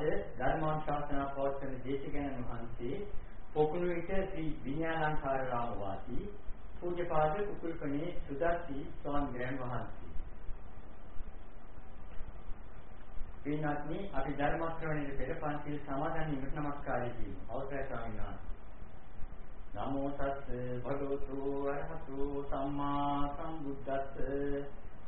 අද ධර්මානුශාසනා පවත්වන දේශකයන්න් වහන්සේ පොකුණු විට ශ්‍රී විඤ්ඤාණාකාර රාම වාසී පූජ්‍යපාද කුකුල්පනේ සුදස්සි ස්වාමීන් වහන්සේ. පින්වත්නි අපි ධර්ම ශ්‍රවණයේ පෙර පන්සිල් සමාදන් වීමට নমස්කාරය කියමු. අවසරයි ස්වාමීන් වහන්සේ. නමෝ තස් භගවතු අරහතු සම්මා සම්බුද්දස්ස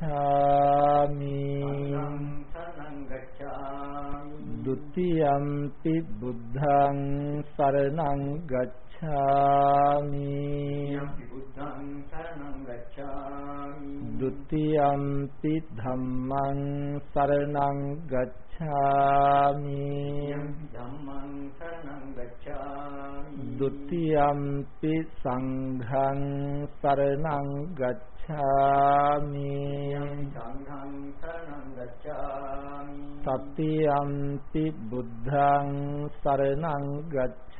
ගච්ඡාමි ဒ ුතියම්පි බුද්ධං සරණං ගච්ඡාමි ဒ ුතියම්පි ධම්මං සරණං ගච්ඡාමි। ဒ ුතියම්පි සංඝං සරණං ගච්ඡාමි। ගච්ඡාමි සංඝං සරණං ගච්ඡාමි। සතියම්පි බුද්ධං සරණං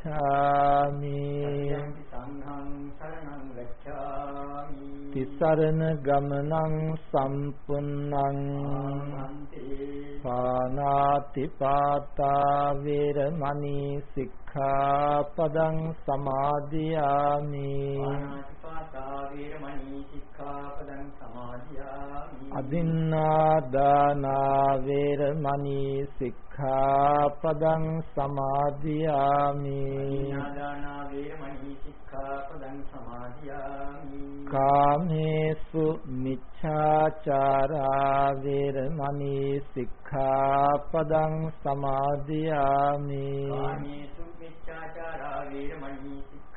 ගච්ඡාමි। සංඝං සරණං ගච්ඡාමි। තිසරණ ගමනං සම්පුන්නං පානාති පාතා වේරමණී සික්ඛාපදං සමාදියාමි। පානාති පාතා වේරමණී සික්ඛාපදං සමාදියාමි। අදින්නා දානා වේරමණී සික්ඛා සික්ඛාපදං සමාදියාමි। ඥාදානා වේරමණී සික්ඛාපදං සමාදියාමි। කාමේසු මිච්ඡාචාරා වේරමණී සික්ඛාපදං සමාදියාමි। කාමේසු මිච්ඡාචාරා වේරමණී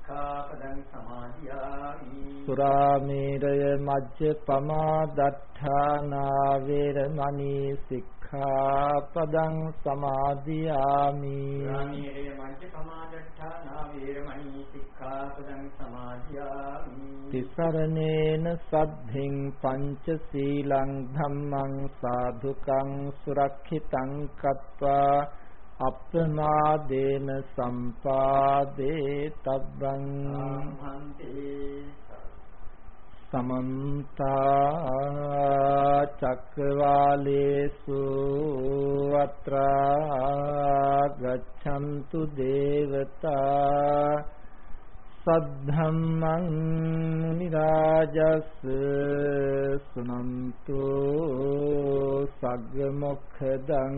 සමාදියාමි සුරාමේරය මජ්ජ පමාදත්තානා වේරමණී සික්ඛාපදං සමාදියාමි. සුරාමේරය මජ්ජ පමාදත්තානා වේරමණී සික්ඛාපදං සමාදියාමි. තිසරණේන සද්ධින් පංචශීලං ධම්මං සාධුකං සුරක්ෂිතං කତ୍වා අප්‍රමාදේන සම්පාදේ තබ්බං සමන්ත චක්කවාලේසු අත්‍රා ගච්ඡන්තු දේවතා සද්ධම්මං මුනි රාජස් සුනන්තු සග්ග මොක්ඛදං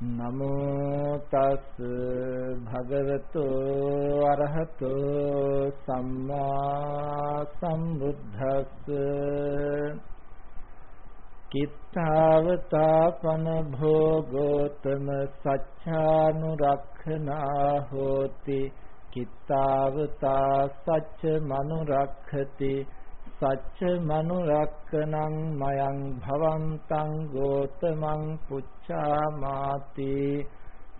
නමෝ තස් භගවතු අරහතෝ සම්මා සම්බුද්දස්ස කිත්තාවතාපන භෝගෝතම සච්ඡානුරක්ඛනා හෝති කිත්තාවතා සච්ච මනුරක්ඛති සච්ච මනුරක්කනං මයං භවන්තං ගෝතමං පුච්ඡාමාති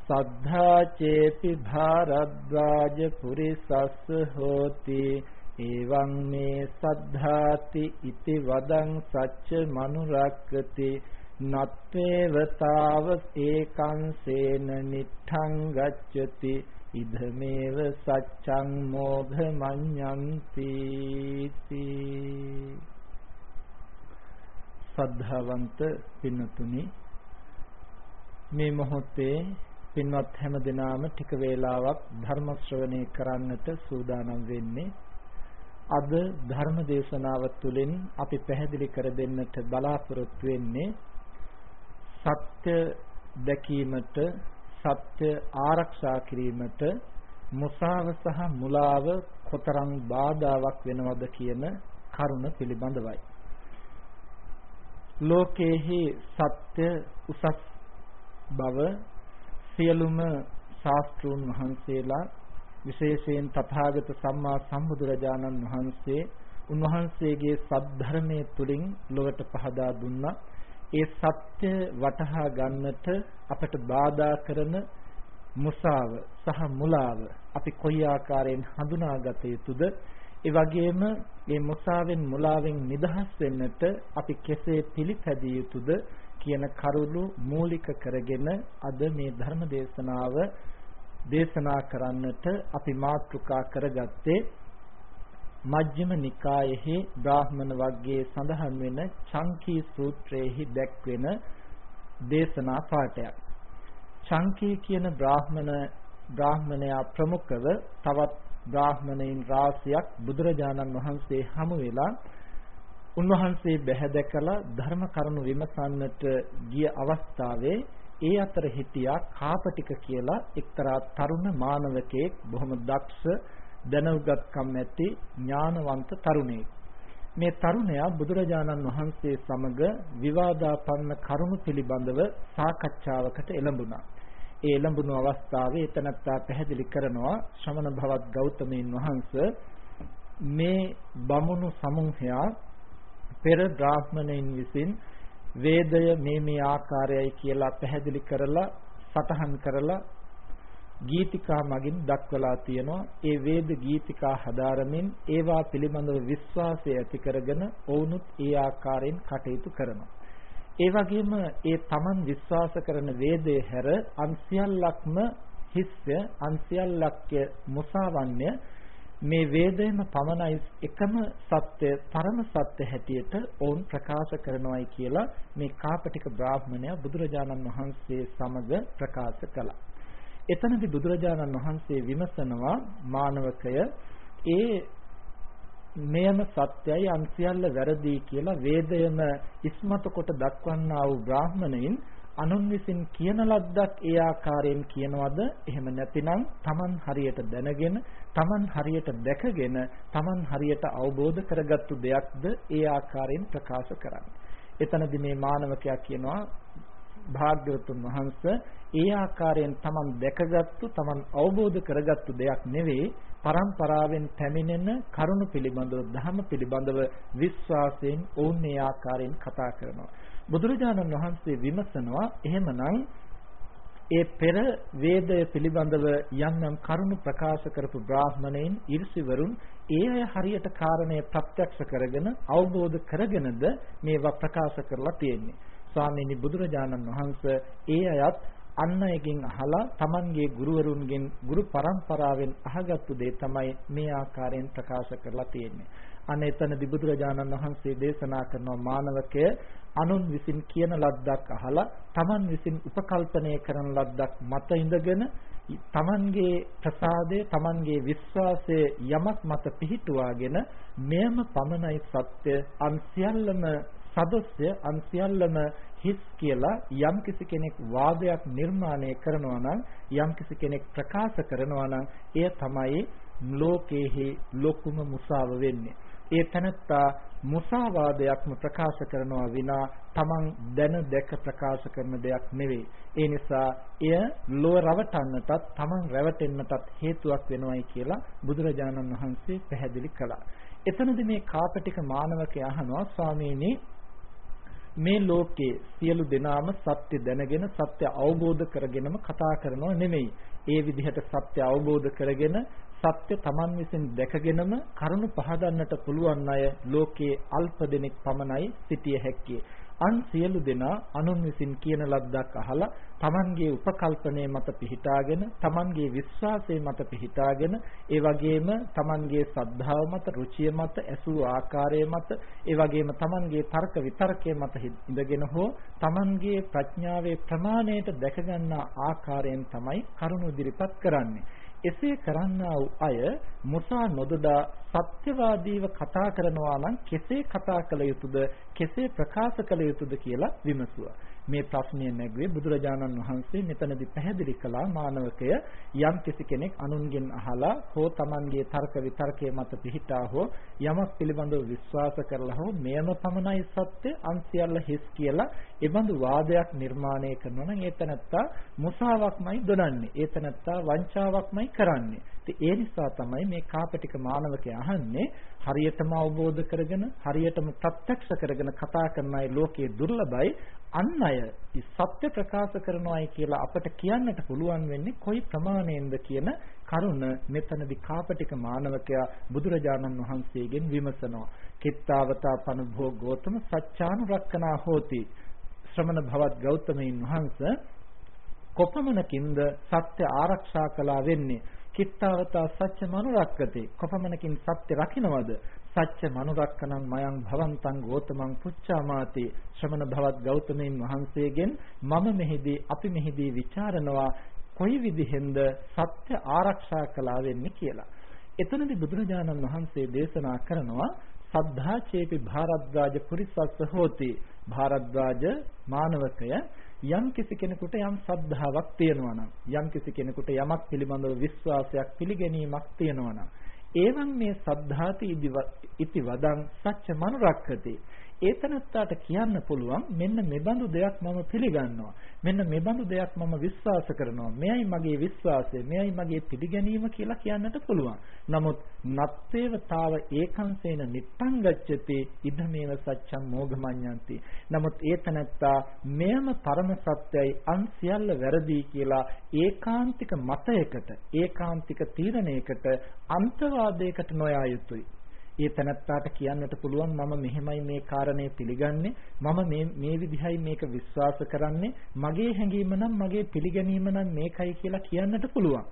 සද්ධා චේපි භාරද්වාජ පුරිසස්ස හෝති එවං මේ සද්ධාති ඉති වදං සච්ච මනුරක්කති නත්තේවතාව ඒකං සේන නිට්ඨං ගච්ඡති ඉදමේව සච්ඡං මෝඝ මඤ්ඤන්ති සද්ධාවන්ත පින්නතුනි මේ මොහොතේ පින්වත් හැම දිනාම ටික වේලාවක් ධර්ම ශ්‍රවණය කරන්නට සූදානම් වෙන්නේ අද ධර්ම දේශනාව තුළින් අපි පැහැදිලි කර දෙන්නට බලාපොරොත්තු වෙන්නේ සත්‍ය දැකීමට සත්‍ය ආරක්ෂා කිරීමට මුසාව සහ මුලාව කොතරම් බාධාවක් වෙනවද කියන කරුණ පිළිබඳවයි. ලෝකේහි සත්‍ය උසස් බව සියලුම ශාස්ත්‍රූන් වහන්සේලා විශේෂයෙන් තථාගත සම්මා සම්බුදුරජාණන් වහන්සේ උන්වහන්සේගේ සද්ධර්මයේ තුලින් ලොවට පහදා දුන්නා. ඒ සත්‍ය වටහා ගන්නට අපට බාධා කරන මුසාව සහ මුලාව අපි කොයි ආකාරයෙන් හඳුනාගත යුතුද? ඒ වගේම මේ මුසාවෙන් මුලාවෙන් නිදහස් වෙන්නට අපි කෙසේ පිළිපැදිය යුතුද කියන කරුණු මූලික කරගෙන අද මේ ධර්ම දේශනාව දේශනා කරන්නට අපි මාතෘකා කරගත්තේ මජ්ක්‍ධිම නිකායෙහි බ්‍රාහ්මණ වර්ගයේ සඳහන් වෙන චංකී සූත්‍රයේහි දැක්වෙන දේශනා පාඩයක්. චංකී කියන බ්‍රාහ්මණ බ්‍රාහ්මණයා ප්‍රමුඛව තවත් බ්‍රාහ්මණයින් රාශියක් බුදුරජාණන් වහන්සේ හමු වෙලා උන්වහන්සේ බැහැ ධර්ම කරුණු විමසන්නට ගිය අවස්ථාවේ ඒ අතර හිටියා කාපටික කියලා එක්තරා තරුණ මානවකයෙක් බොහොම දක්ෂ දැනුගත්කම් ඇති ඥානවන්ත තරුණයෙක්. මේ තරුණයා බුදුරජාණන් වහන්සේ සමග විවාදාපන්න කරුණු පිළිබඳව සාකච්ඡාවකට එළඹුණා. ඒ එළඹුණු අවස්ථාවේ එතනත්තා පැහැදිලි කරනවා ශ්‍රමණ භවත් ගෞතමයන් වහන්සේ මේ බමුණු සමූහයා පෙර බ්‍රාහ්මණයින් විසින් වේදය මේ මේ ආකාරයයි කියලා පැහැදිලි කරලා සටහන් කරලා ගීතිකා මගින් දක්වලා තියෙනවා. ඒ වේද ගීතිකා හදාරමින් ඒවා පිළිබඳව විශ්වාසය ඇති කරගෙන ඔවුනුත් ඒ ආකාරයෙන් කටයුතු කරනවා. ඒ වගේම ඒ Taman විශ්වාස කරන වේදයේ හැර අන්සියල්ලක්ම හිස්ය අන්සියල්ලක්ය මුසාවන්‍ය. මේ වේදයේම පමණයි එකම සත්‍ය පරම සත්‍ය හැටියට ඔවුන් ප්‍රකාශ කරනවායි කියලා මේ කාපටික බ්‍රාහ්මණයා බුදුරජාණන් වහන්සේ සමග ප්‍රකාශ කළා. එතනදී බුදුරජාණන් වහන්සේ විමසනවා මානවකය ඒ මෙයම සත්‍යයි අන්සියල්ල වැරදි කියලා වේදයම ඉස්මතු කොට දක්වන්නා වූ බ්‍රාහ්මණයින් අනුන් විසින් කියන ලද්දක් ඒ ආකාරයෙන් කියනවද එහෙම නැතිනම් Taman හරියට දැනගෙන Taman හරියට දැකගෙන Taman හරියට අවබෝධ කරගත්තු දෙයක්ද ඒ ආකාරයෙන් ප්‍රකාශ කරන්නේ. එතනදී මේ මානවකයා කියනවා භාග්‍යවතුන් වහන්සේ ඒ ආකාරයෙන් Taman දැකගත්තු Taman අවබෝධ කරගත්තු දෙයක් නෙවෙයි පරම්පරාවෙන් පැමිණෙන කරුණ පිළිබඳව ධර්ම පිළිබඳව විශ්වාසයෙන් ඔවුන් මේ ආකාරයෙන් කතා කරනවා. බුදුරජාණන් වහන්සේ විමසනවා එහෙමනම් ඒ පෙර වේදය පිළිබඳව යම් යම් කරුණු ප්‍රකාශ කරපු බ්‍රාහ්මණයින් ඊර්ෂිවරුන් ඒ අය හරියට කාරණය ප්‍රත්‍යක්ෂ කරගෙන අවබෝධ කරගෙනද මේවා ප්‍රකාශ කරලා තියෙන්නේ. ස්වාමීනි බුදුරජාණන් වහන්සේ ඒ අයත් අන් අයගෙන් අහලා Tamanගේ ගුරුවරුන්ගෙන් ගුරු පරම්පරාවෙන් අහගත්තු දේ තමයි මේ ආකාරයෙන් ප්‍රකාශ කරලා තියෙන්නේ. අන්න එතනදී බුදුරජාණන් වහන්සේ දේශනා කරන මානවකය අනුන් විසින් කියන ලද්දක් අහලා Taman විසින් උපකල්පනය කරන ලද්දක් මත ඉඳගෙන තමන්ගේ ප්‍රසාදය තමන්ගේ විශ්වාසය යමක් මත පිහිටුවාගෙන මෙයම පමණයි සත්‍ය අන් සියල්ලම සදස්ය අන් සියල්ලම හිස් කියලා යම්කිසි කෙනෙක් වාදයක් නිර්මාණය කරනවා නම් යම්කිසි කෙනෙක් ප්‍රකාශ කරනවා නම් එය තමයි ලෝකේහි ලොකුම මුසාව වෙන්නේ. ඒ තනත්තා මුසාවාදයක්ම ප්‍රකාශ කරනවා විනා තමන් දැන දැක ප්‍රකාශ කරන දෙයක් නෙවෙයි. ඒ නිසා එය ලෝ රවටන්නටත් තමන් රැවටෙන්නටත් හේතුවක් වෙනවයි කියලා බුදුරජාණන් වහන්සේ පැහැදිලි කළා. එතනදී මේ කාපටික මානවකයා අහනවා ස්වාමීනි මේ ලෝකයේ සියලු දෙනාම සත්‍ය දැනගෙන සත්‍ය අවබෝධ කරගෙනම කතා කරනව නෙමෙයි. ඒ විදිහට සත්‍ය අවබෝධ කරගෙන සත්‍ය Taman විසින් දැකගෙනම කරුණු පහදන්නට පුළුවන් අය ලෝකයේ අල්ප දෙනෙක් පමණයි සිටිය හැක්කේ. අන් සියලු දෙනා අනුන් විසින් කියන ලද්දක් අහලා Tamanගේ උපකල්පනයේ මත පිහිටාගෙන Tamanගේ විශ්වාසයේ මත පිහිටාගෙන ඒ වගේම Tamanගේ සද්ධාව මත රුචිය මත ඇසූ ආකාරය මත ඒ වගේම Tamanගේ තර්ක විතර්කයේ මත ඉඳගෙන හෝ Tamanගේ ප්‍රඥාවේ ප්‍රමාණයට දැක ගන්නා ආකාරයෙන් තමයි කරුණ ඉදිරිපත් කරන්නේ. එසේ කරන්නා වූ අය මුසා නොදොඩා සත්‍යවාදීව කතා කරනවා නම් කෙසේ කතා කළ යුතුද කෙසේ ප්‍රකාශ කළ යුතුද කියලා විමසුවා. මේ ප්‍රශ්නය නැගුවේ බුදුරජාණන් වහන්සේ මෙතනදී පැහැදිලි කළා මානවකය යම් කිසි කෙනෙක් අනුන්ගෙන් අහලා හෝ Tamanගේ තර්ක විතර්කයේ මත පිහිටා හෝ යමක් පිළිබඳව විශ්වාස කරලා හෝ මෙයම පමණයි සත්‍ය අන්සියල්ල හිස් කියලා එබඳු වාදයක් නිර්මාණය කරනවා නම් ඒ තනත්තා මුසාවක්මයි දොඩන්නේ. ඒ තනත්තා වංචාවක්මයි කරන්නේ. ඒ නිසා තමයි මේ කාපටික මානවකයා අහන්නේ හරියටම අවබෝධ කරගෙන හරියටම ප්‍රත්‍යක්ෂ කරගෙන කතා කරන අය ලෝකයේ දුර්ලභයි. අන් අය සත්‍ය ප්‍රකාශ කරනවායි කියලා අපට කියන්නට පුළුවන් වෙන්නේ කොයි ප්‍රමාණයෙන්ද කියන කරුණ මෙතනදී කාපටික මානවකයා බුදුරජාණන් වහන්සේගෙන් විමසනවා. කිත්තාවතා පනුභෝ ගෝතම සත්‍යානුරක්කනා හෝති. ශ්‍රමණ භවත් ගෞතමයන් වහන්සේ කොපමණකින්ද සත්‍ය ආරක්ෂා කළා වෙන්නේ? කිත්තාවතා සත්‍ය මනුරක්කතේ කොපමණකින් සත්‍ය රකින්නවද සත්‍ය මනුරක්කනං මයං භවන්තං ගෝතමං පුච්චාමාති ශ්‍රමණ භවත් ගෞතමයන් වහන්සේගෙන් මම මෙහිදී අපි මෙහිදී ਵਿਚාරනවා කොයි විදිහෙන්ද සත්‍ය ආරක්ෂා කළා වෙන්නේ කියලා. එතනදී බුදුරජාණන් වහන්සේ දේශනා කරනවා සද්ධා චේපි භාරද්වාජ පුරිසස්ස හෝති භාරද්වාජ මානවකය යම් කිසි කෙනෙකුට යම් සද්ධාාවක් තියෙනවා නම් යම් කිසි කෙනෙකුට යමක් පිළිබඳව විශ්වාසයක් පිළිගැනීමක් තියෙනවා නම් එවං මේ සද්ධාති ඉති වදං සච්ච මනුරක්කති ඒතනත්තාට කියන්න පුළුවන් මෙන්න මෙබඳු දෙයක් මම පිළිගන්නවා. මෙන්න මෙබඳු දෙයක් මම විශ්වාස කරනවා. මෙයයි මගේ විශ්වාසය. මෙයයි මගේ පිළිගැනීම කියලා කියන්නට පුළුවන්. නමුත් නත්තේවතාව ඒකංසේන නිට්ටං ගච්ඡති ඉදමේව සත්‍යං මෝඝමඤ්ඤන්ති නමුත් ඒතනත්තා මෙයම පරම සත්‍යයි. අන් සියල්ල වැරදි කියලා ඒකාන්තික මතයකට ඒකාන්තික තීරණයකට අන්තවාදයකට නොයා යුතුයි. ඒ තනත්තාට කියන්නට පුළුවන් මම මෙහෙමයි මේ කාරණේ පිළිගන්නේ මම මේ මේ විදිහයි මේක විශ්වාස කරන්නේ මගේ හැඟීම නම් මගේ පිළිගැනීම නම් මේකයි කියලා කියන්නට පුළුවන්.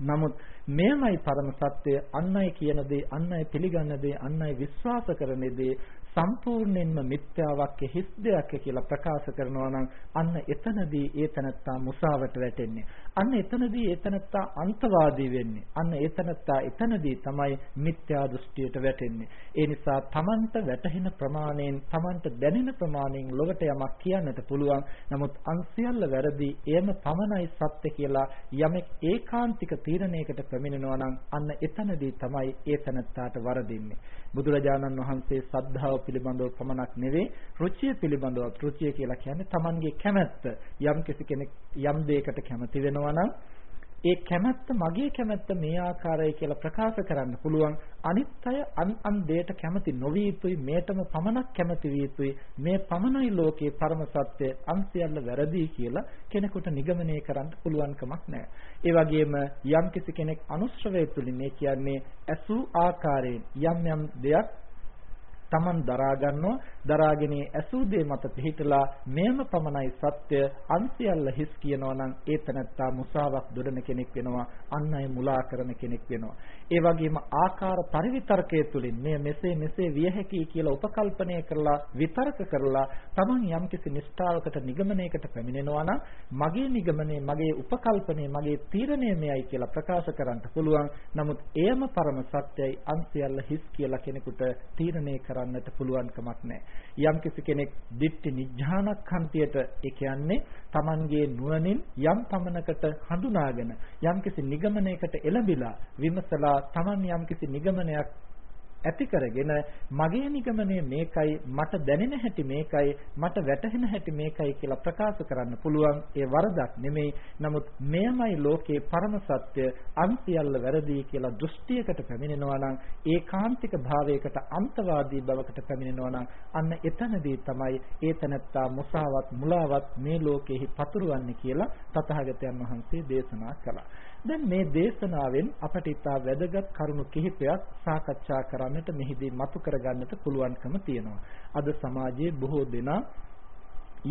නමුත් මෙයමයි පරම සත්‍ය අන් අය කියන දේ අන් අය පිළිගන්න දේ අන් අය විශ්වාස කරන දේ සම්පූර්ණයෙන්ම මිත්‍යාවක් හිස් දෙයක් කියලා ප්‍රකාශ කරනවා නම් අන්න එතනදී ඒ තනත්තා මුසාවට වැටෙන්නේ. අන්න එතනදී ඒ තනත්තා අන්තවාදී වෙන්නේ. අන්න ඒ තනත්තා එතනදී තමයි මිත්‍යා දෘෂ්ටියට වැටෙන්නේ. ඒ නිසා Tamanට වැටහෙන ප්‍රමාණයෙන් Tamanට දැනෙන ප්‍රමාණයෙන් ලොවට යමක් කියන්නට පුළුවන්. නමුත් අන්සියල්ල වැරදි එයම පමණයි සත්‍ය කියලා යමෙක් ඒකාන්තික තීරණයකට පැමිණෙනවා නම් අන්න එතනදී තමයි ඒ තනත්තාට වරදින්නේ. බුදුරජාණන් වහන්සේ සද්ධාව පිළිබඳව පමණක් නෙවෙයි රුචිය පිළිබඳව රුචිය කියලා කියන්නේ Tamanගේ කැමැත්ත. යම් කෙනෙක් යම් දෙයකට කැමති වෙනවා නම් ඒ කැමැත්ත මගේ කැමැත්ත මේ ආකාරයි කියලා ප්‍රකාශ කරන්න පුළුවන්. අනිත් අය අන් අන් දෙයට කැමති නොවිය යුතුයි. මේටම පමණක් කැමති විය යුතුයි. මේ පමණයි ලෝකේ පරම සත්‍ය අන්සියල්ල වැරදි කියලා කෙනෙකුට නිගමනය කරන්න පුළුවන් කමක් නැහැ. ඒ වගේම යම් කිසි කෙනෙක් අනුශ්‍රවය තුලින් මේ කියන්නේ ඇසු ආකාරයෙන් යම් යම් දෙයක් Taman දරා ගන්නවා. දරාගෙන ඇසූ දේ මත පිහිටලා මෙයම පමණයි සත්‍ය අන්සියල්ල හිස් කියනවා නම් ඒ තනත්තා මුසාවක් දොඩන කෙනෙක් වෙනවා අන් අය මුලා කරන කෙනෙක් වෙනවා. ඒ වගේම ආකාර පරිවිතර්කයේ තුලින් මෙය මෙසේ මෙසේ විය හැකියි කියලා උපකල්පනය කරලා විතර්ක කරලා Taman යම්කිසි නිෂ්ඨාවකට නිගමනයකට පැමිණෙනවා නම් මගේ නිගමනය මගේ උපකල්පනය මගේ තීරණය මෙයයි කියලා ප්‍රකාශ කරන්න පුළුවන්. නමුත් එයම පරම සත්‍යයි අන්සියල්ල හිස් කියලා කෙනෙකුට තීරණය කරන්නට පුළුවන් කමක් නැහැ. යම් කෙනෙක් දිට්ඨි නිඥානක්ඛන්තියට ඒ කියන්නේ Tamanගේ නුවණින් යම් පමණකට හඳුනාගෙන යම් නිගමනයකට එළඹිලා විමසලා Taman යම් නිගමනයක් ඇති කරගෙන මගේ නිගමනය මේකයි මට දැනෙන හැටි මේකයි මට වැටහෙන හැටි මේකයි කියලා ප්‍රකාශ කරන්න පුළුවන් ඒ වරදක් නෙමෙයි නමුත් මෙයමයි ලෝකේ පරම සත්‍ය අන්තියල්ල වැරදි කියලා දෘෂ්ටියකට පැමිණෙනවා නම් ඒකාන්තික භාවයකට අන්තවාදී බවකට පැමිණෙනවා නම් අන්න එතනදී තමයි ඒ තනත්තා මුසාවත් මුලාවත් මේ ලෝකෙහි පතුරවන්නේ කියලා තථාගතයන් වහන්සේ දේශනා කළා. දැන් මේ දේශනාවෙන් අපට ඉතා වැදගත් කරුණු කිහිපයක් සාකච්ඡා කරන්නට මෙහිදී මතු කරගන්නට පුළුවන්කම තියෙනවා. අද සමාජයේ බොහෝ දෙනා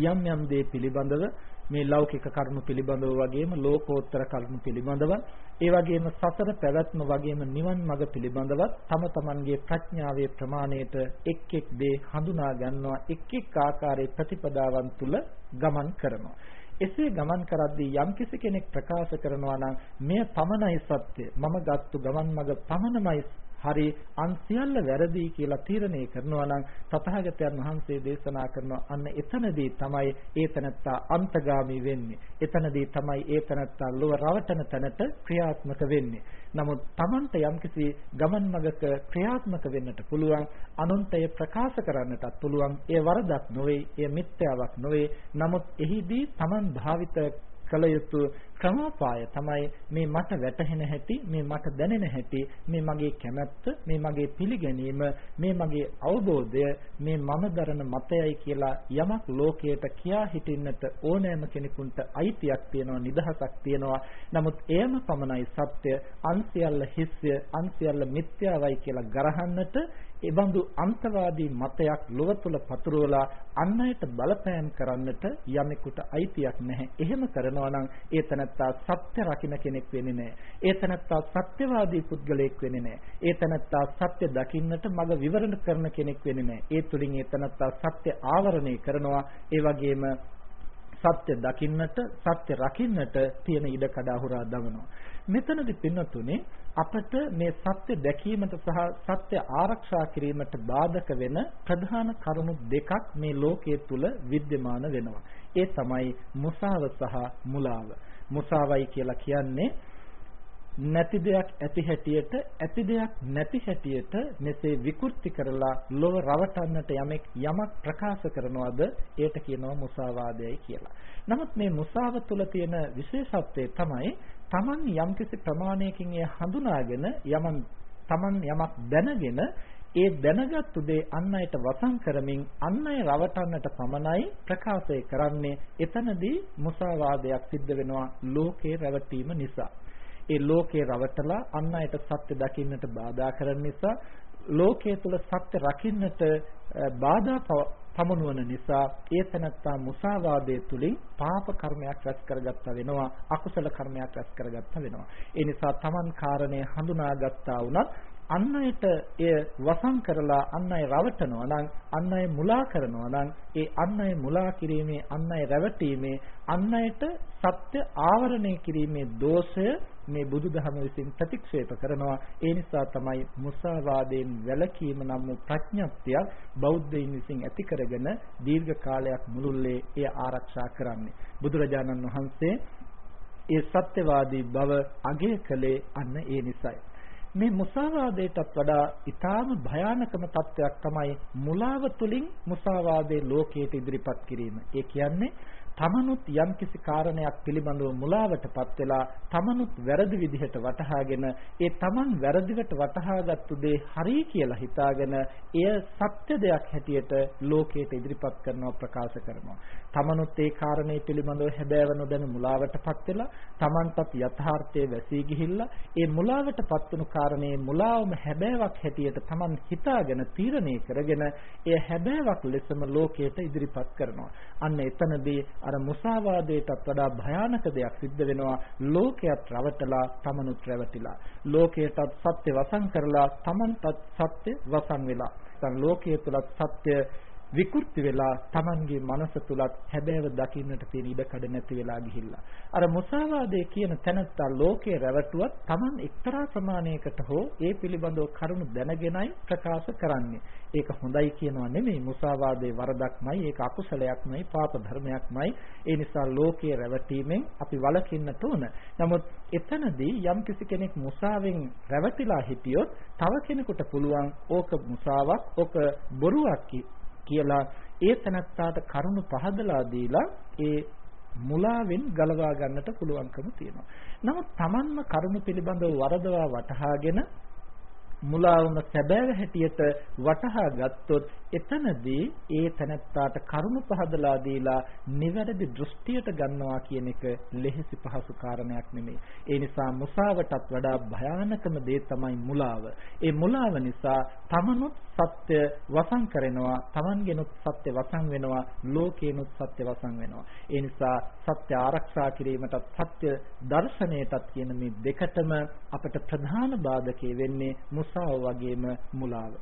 යම් යම් දේ පිළිබඳව මේ ලෞකික කරුණු පිළිබඳව වගේම ලෝකෝත්තර කරුණු පිළිබඳව ඒ වගේම සතර පැවැත්ම වගේම නිවන් මඟ පිළිබඳවත් තම තමන්ගේ ප්‍රඥාවේ ප්‍රමාණයට එක් එක් දේ හඳුනා ගන්නවා එක් එක් ආකාරයේ ප්‍රතිපදාවන් තුල ගමන් කරනවා එසේ ගමන් කරද්දී යම්කිසි කෙනෙක් ප්‍රකාශ කරනවා නම් මෙය පමණයි සත්‍ය. මම ගත්තු ගමන් මඟ පමණමයි හරි අන් සියල්ල වැරදි කියලා තීරණය කරනවා නම් තථාගතයන් වහන්සේ දේශනා කරන අන්න එතනදී තමයි ඒ තනත්තා අන්තගාමි වෙන්නේ. එතනදී තමයි ඒ තනත්තා ලොව රවටන තැනට ක්‍රියාත්මක වෙන්නේ. නමුත් Tamanට යම්කිසි ගමන් මගක ක්‍රියාත්මක වෙන්නට පුළුවන් අනුන්ටය ප්‍රකාශ කරන්නටත් පුළුවන්. ඒ වරදක් නොවේ, ඒ මිත්‍යාවක් නොවේ. නමුත් එහිදී Taman භාවිත කළ යුතු ක්‍රමපාය තමයි මේ මට වැටහෙන හැටි මේ මට දැනෙන හැටි මේ මගේ කැමැත්ත මේ මගේ පිළිගැනීම මේ මගේ අවබෝධය මේ මම දරන මතයයි කියලා යමක් ලෝකයට කියා හිටින්නට ඕනෑම කෙනෙකුට අයිතියක් තියෙනවා නිදහසක් තියෙනවා නමුත් එයම පමණයි සත්‍ය අන්සියල්ල හිස්ය අන්සියල්ල මිත්‍යාවයි කියලා ගරහන්නට එබඳු අන්තවාදී මතයක් ලොව තුල පතුරවලා අන් අයට බලපෑම් කරන්නට යමෙකුට අයිතියක් නැහැ. එහෙම කරනවා නම් ඒ තනත්තා සත්‍ය රකින්න කෙනෙක් වෙන්නේ නැහැ. ඒ තනත්තා සත්‍යවාදී පුද්ගලයෙක් වෙන්නේ නැහැ. ඒ තනත්තා සත්‍ය දකින්නට මඟ විවරණ කරන කෙනෙක් වෙන්නේ නැහැ. ඒ තුලින් ඒ තනත්තා සත්‍ය ආවරණය කරනවා. ඒ වගේම සත්‍ය දකින්නට සත්‍ය රකින්නට තියෙන ඉඩ කඩ අහුරා දමනවා. මෙතනදි පින්නතුනේ අපට මේ සත්‍ය දැකීමට සහ සත්‍ය ආරක්ෂා කිරීමට බාධක වෙන ප්‍රධාන කරුණු දෙකක් මේ ලෝකයේ තුල विद्यमान වෙනවා. ඒ තමයි මුසාව සහ මුලාව. මුසාවයි කියලා කියන්නේ නැති දෙයක් ඇති හැටියට ඇති දෙයක් නැති හැටියට මෙසේ විකෘති කරලා ලොව රවටන්නට යමෙක් යමක් ප්‍රකාශ කරනවද ඒට කියනවා මුසාවාදයයි කියලා. නමුත් මේ මුසාව තුළ තියෙන විශේෂත්වය තමයි Taman යම්කිසි ප්‍රමාණයකින් එය හඳුනාගෙන යමන් Taman යමක් දැනගෙන ඒ දැනගත්තු දේ අන් අයට වසන් කරමින් අන් අය රවටන්නට පමණයි ප්‍රකාශය කරන්නේ. එතනදී මුසාවාදයක් සිද්ධ වෙනවා ලෝකේ රැවටීම නිසා. ඒ ලෝකේ රවටලා අන් අයට සත්‍ය දකින්නට බාධා කරන නිසා ලෝකයේ තුල සත්‍ය රකින්නට බාධා පමනුවන නිසා ඒ තනත්තා මුසාවාදයේ තුලින් පාප කර්මයක් රැස් කරගත්තා වෙනවා අකුසල කර්මයක් රැස් කරගත්තා වෙනවා. ඒ නිසා Taman කාරණේ හඳුනාගත්තා වුණත් අන් අයට එය වසන් කරලා අන් අය රවටනවා නම් අන් අය මුලා කරනවා නම් ඒ අන් අය මුලා කිරීමේ අන් අය රැවටීමේ අන් අයට සත්‍ය ආවරණය කිරීමේ දෝෂය මේ බුදුදහම විසින් ප්‍රතික්ෂේප කරනවා. ඒ නිසා තමයි මුසාවාදයෙන් වැළකීම නම් වූ ප්‍රඥප්තිය බෞද්ධයින් විසින් ඇති කරගෙන දීර්ඝ කාලයක් මුළුල්ලේ එය ආරක්ෂා කරන්නේ. බුදුරජාණන් වහන්සේ ඒ සත්‍යවාදී බව අගය කළේ අන්න ඒ නිසයි. මේ මුසාවාදයටත් වඩා ඊටාම භයානකම තත්වයක් තමයි මුලාව තුලින් මුසාවාදයේ ලෝකයට ඉදිරිපත් කිරීම. ඒ කියන්නේ තමනුත් යම්කිසි කාරණයක් පිළිබඳව මුලාවටපත් වෙලා තමනුත් වැරදි විදිහට වටහාගෙන ඒ තමන් වැරදිවට වටහාගත්තු දේ හරි කියලා හිතාගෙන එය සත්‍ය දෙයක් හැටියට ලෝකයට ඉදිරිපත් කරනවා ප්‍රකාශ කරනවා. තමනුත් ඒ කාරණේ පිළිබඳව හැබෑව නොදැන මුලාවටපත් වෙලා තමන්ටත් යථාර්ථයේ වැසී ගිහිල්ලා ඒ මුලාවටපත් වුණු කාරණේ මුලාවම හැබෑවක් හැටියට තමන් හිතාගෙන තීරණය කරගෙන එය හැබෑවක් ලෙසම ලෝකයට ඉදිරිපත් කරනවා. අන්න එතනදී අර මුසාවාදයටත් වඩා භයානක දෙයක් සිද්ධ වෙනවා. ලෝකයට රවටලා තමනුත් රැවටිලා. ලෝකයටත් සත්‍ය වසන් කරලා තමන්ටත් සත්‍ය වසන් වෙලා. නැත්නම් ලෝකයේ තුලත් සත්‍ය විකෘති වෙලා Tamanගේ මනස තුලත් හැබෑව දකින්නට තියෙන ඉඩකඩ නැති වෙලා ගිහිල්ලා. අර මුසාවාදයේ කියන තැනත්තා ලෝකේ රැවටුවත් Taman එක්තරා ප්‍රමාණයකට හෝ ඒ පිළිබඳව කරුණු දැනගෙනයි ප්‍රකාශ කරන්නේ. ඒක හොඳයි කියනවා නෙමෙයි. මුසාවාදයේ වරදක්මයි ඒක අකුසලයක්මයි පාප ධර්මයක්මයි. ඒ නිසා ලෝකයේ රැවටීමෙන් අපි වළකින්නට ඕන නමුත් එතනදී යම් කිසි කෙනෙක් මුසාවෙන් රැවටිලා හිටියොත් තව කෙනෙකුට පුළුවන් ඕක මුසාවක් ඕක බොරුවක් කියලා ඒ තනත්තාට කරුණ පහදලා දීලා ඒ මුලාවෙන් ගලවා ගන්නට පුළුවන්කම තියෙනවා. නමුත් Tamanම කරුණ පිළිබඳව වරදවා වටහාගෙන මුලාවම සැබෑව හැටියට වටහා ගත්තොත් එතනදී ඒ තැනත්තාට කරුණ පහදලා දීලා නිවැරදි දෘෂ්ටියට ගන්නවා කියන එක ලෙහෙසි පහසු කාරණයක් නෙමෙයි. ඒ නිසා මුසාවටත් වඩා භයානකම දේ තමයි මුලාව. ඒ මුලාව නිසා තමනුත් සත්‍ය වසන් කරනවා, තමන්ගෙනුත් සත්‍ය වසන් වෙනවා, ලෝකේනුත් සත්‍ය වසන් වෙනවා. ඒ නිසා සත්‍ය ආරක්ෂා කිරීමටත් සත්‍ය දර්ශනයටත් කියන මේ දෙකටම අපට ප්‍රධාන බාධකේ වෙන්නේ මුසාව වගේම මුලාව.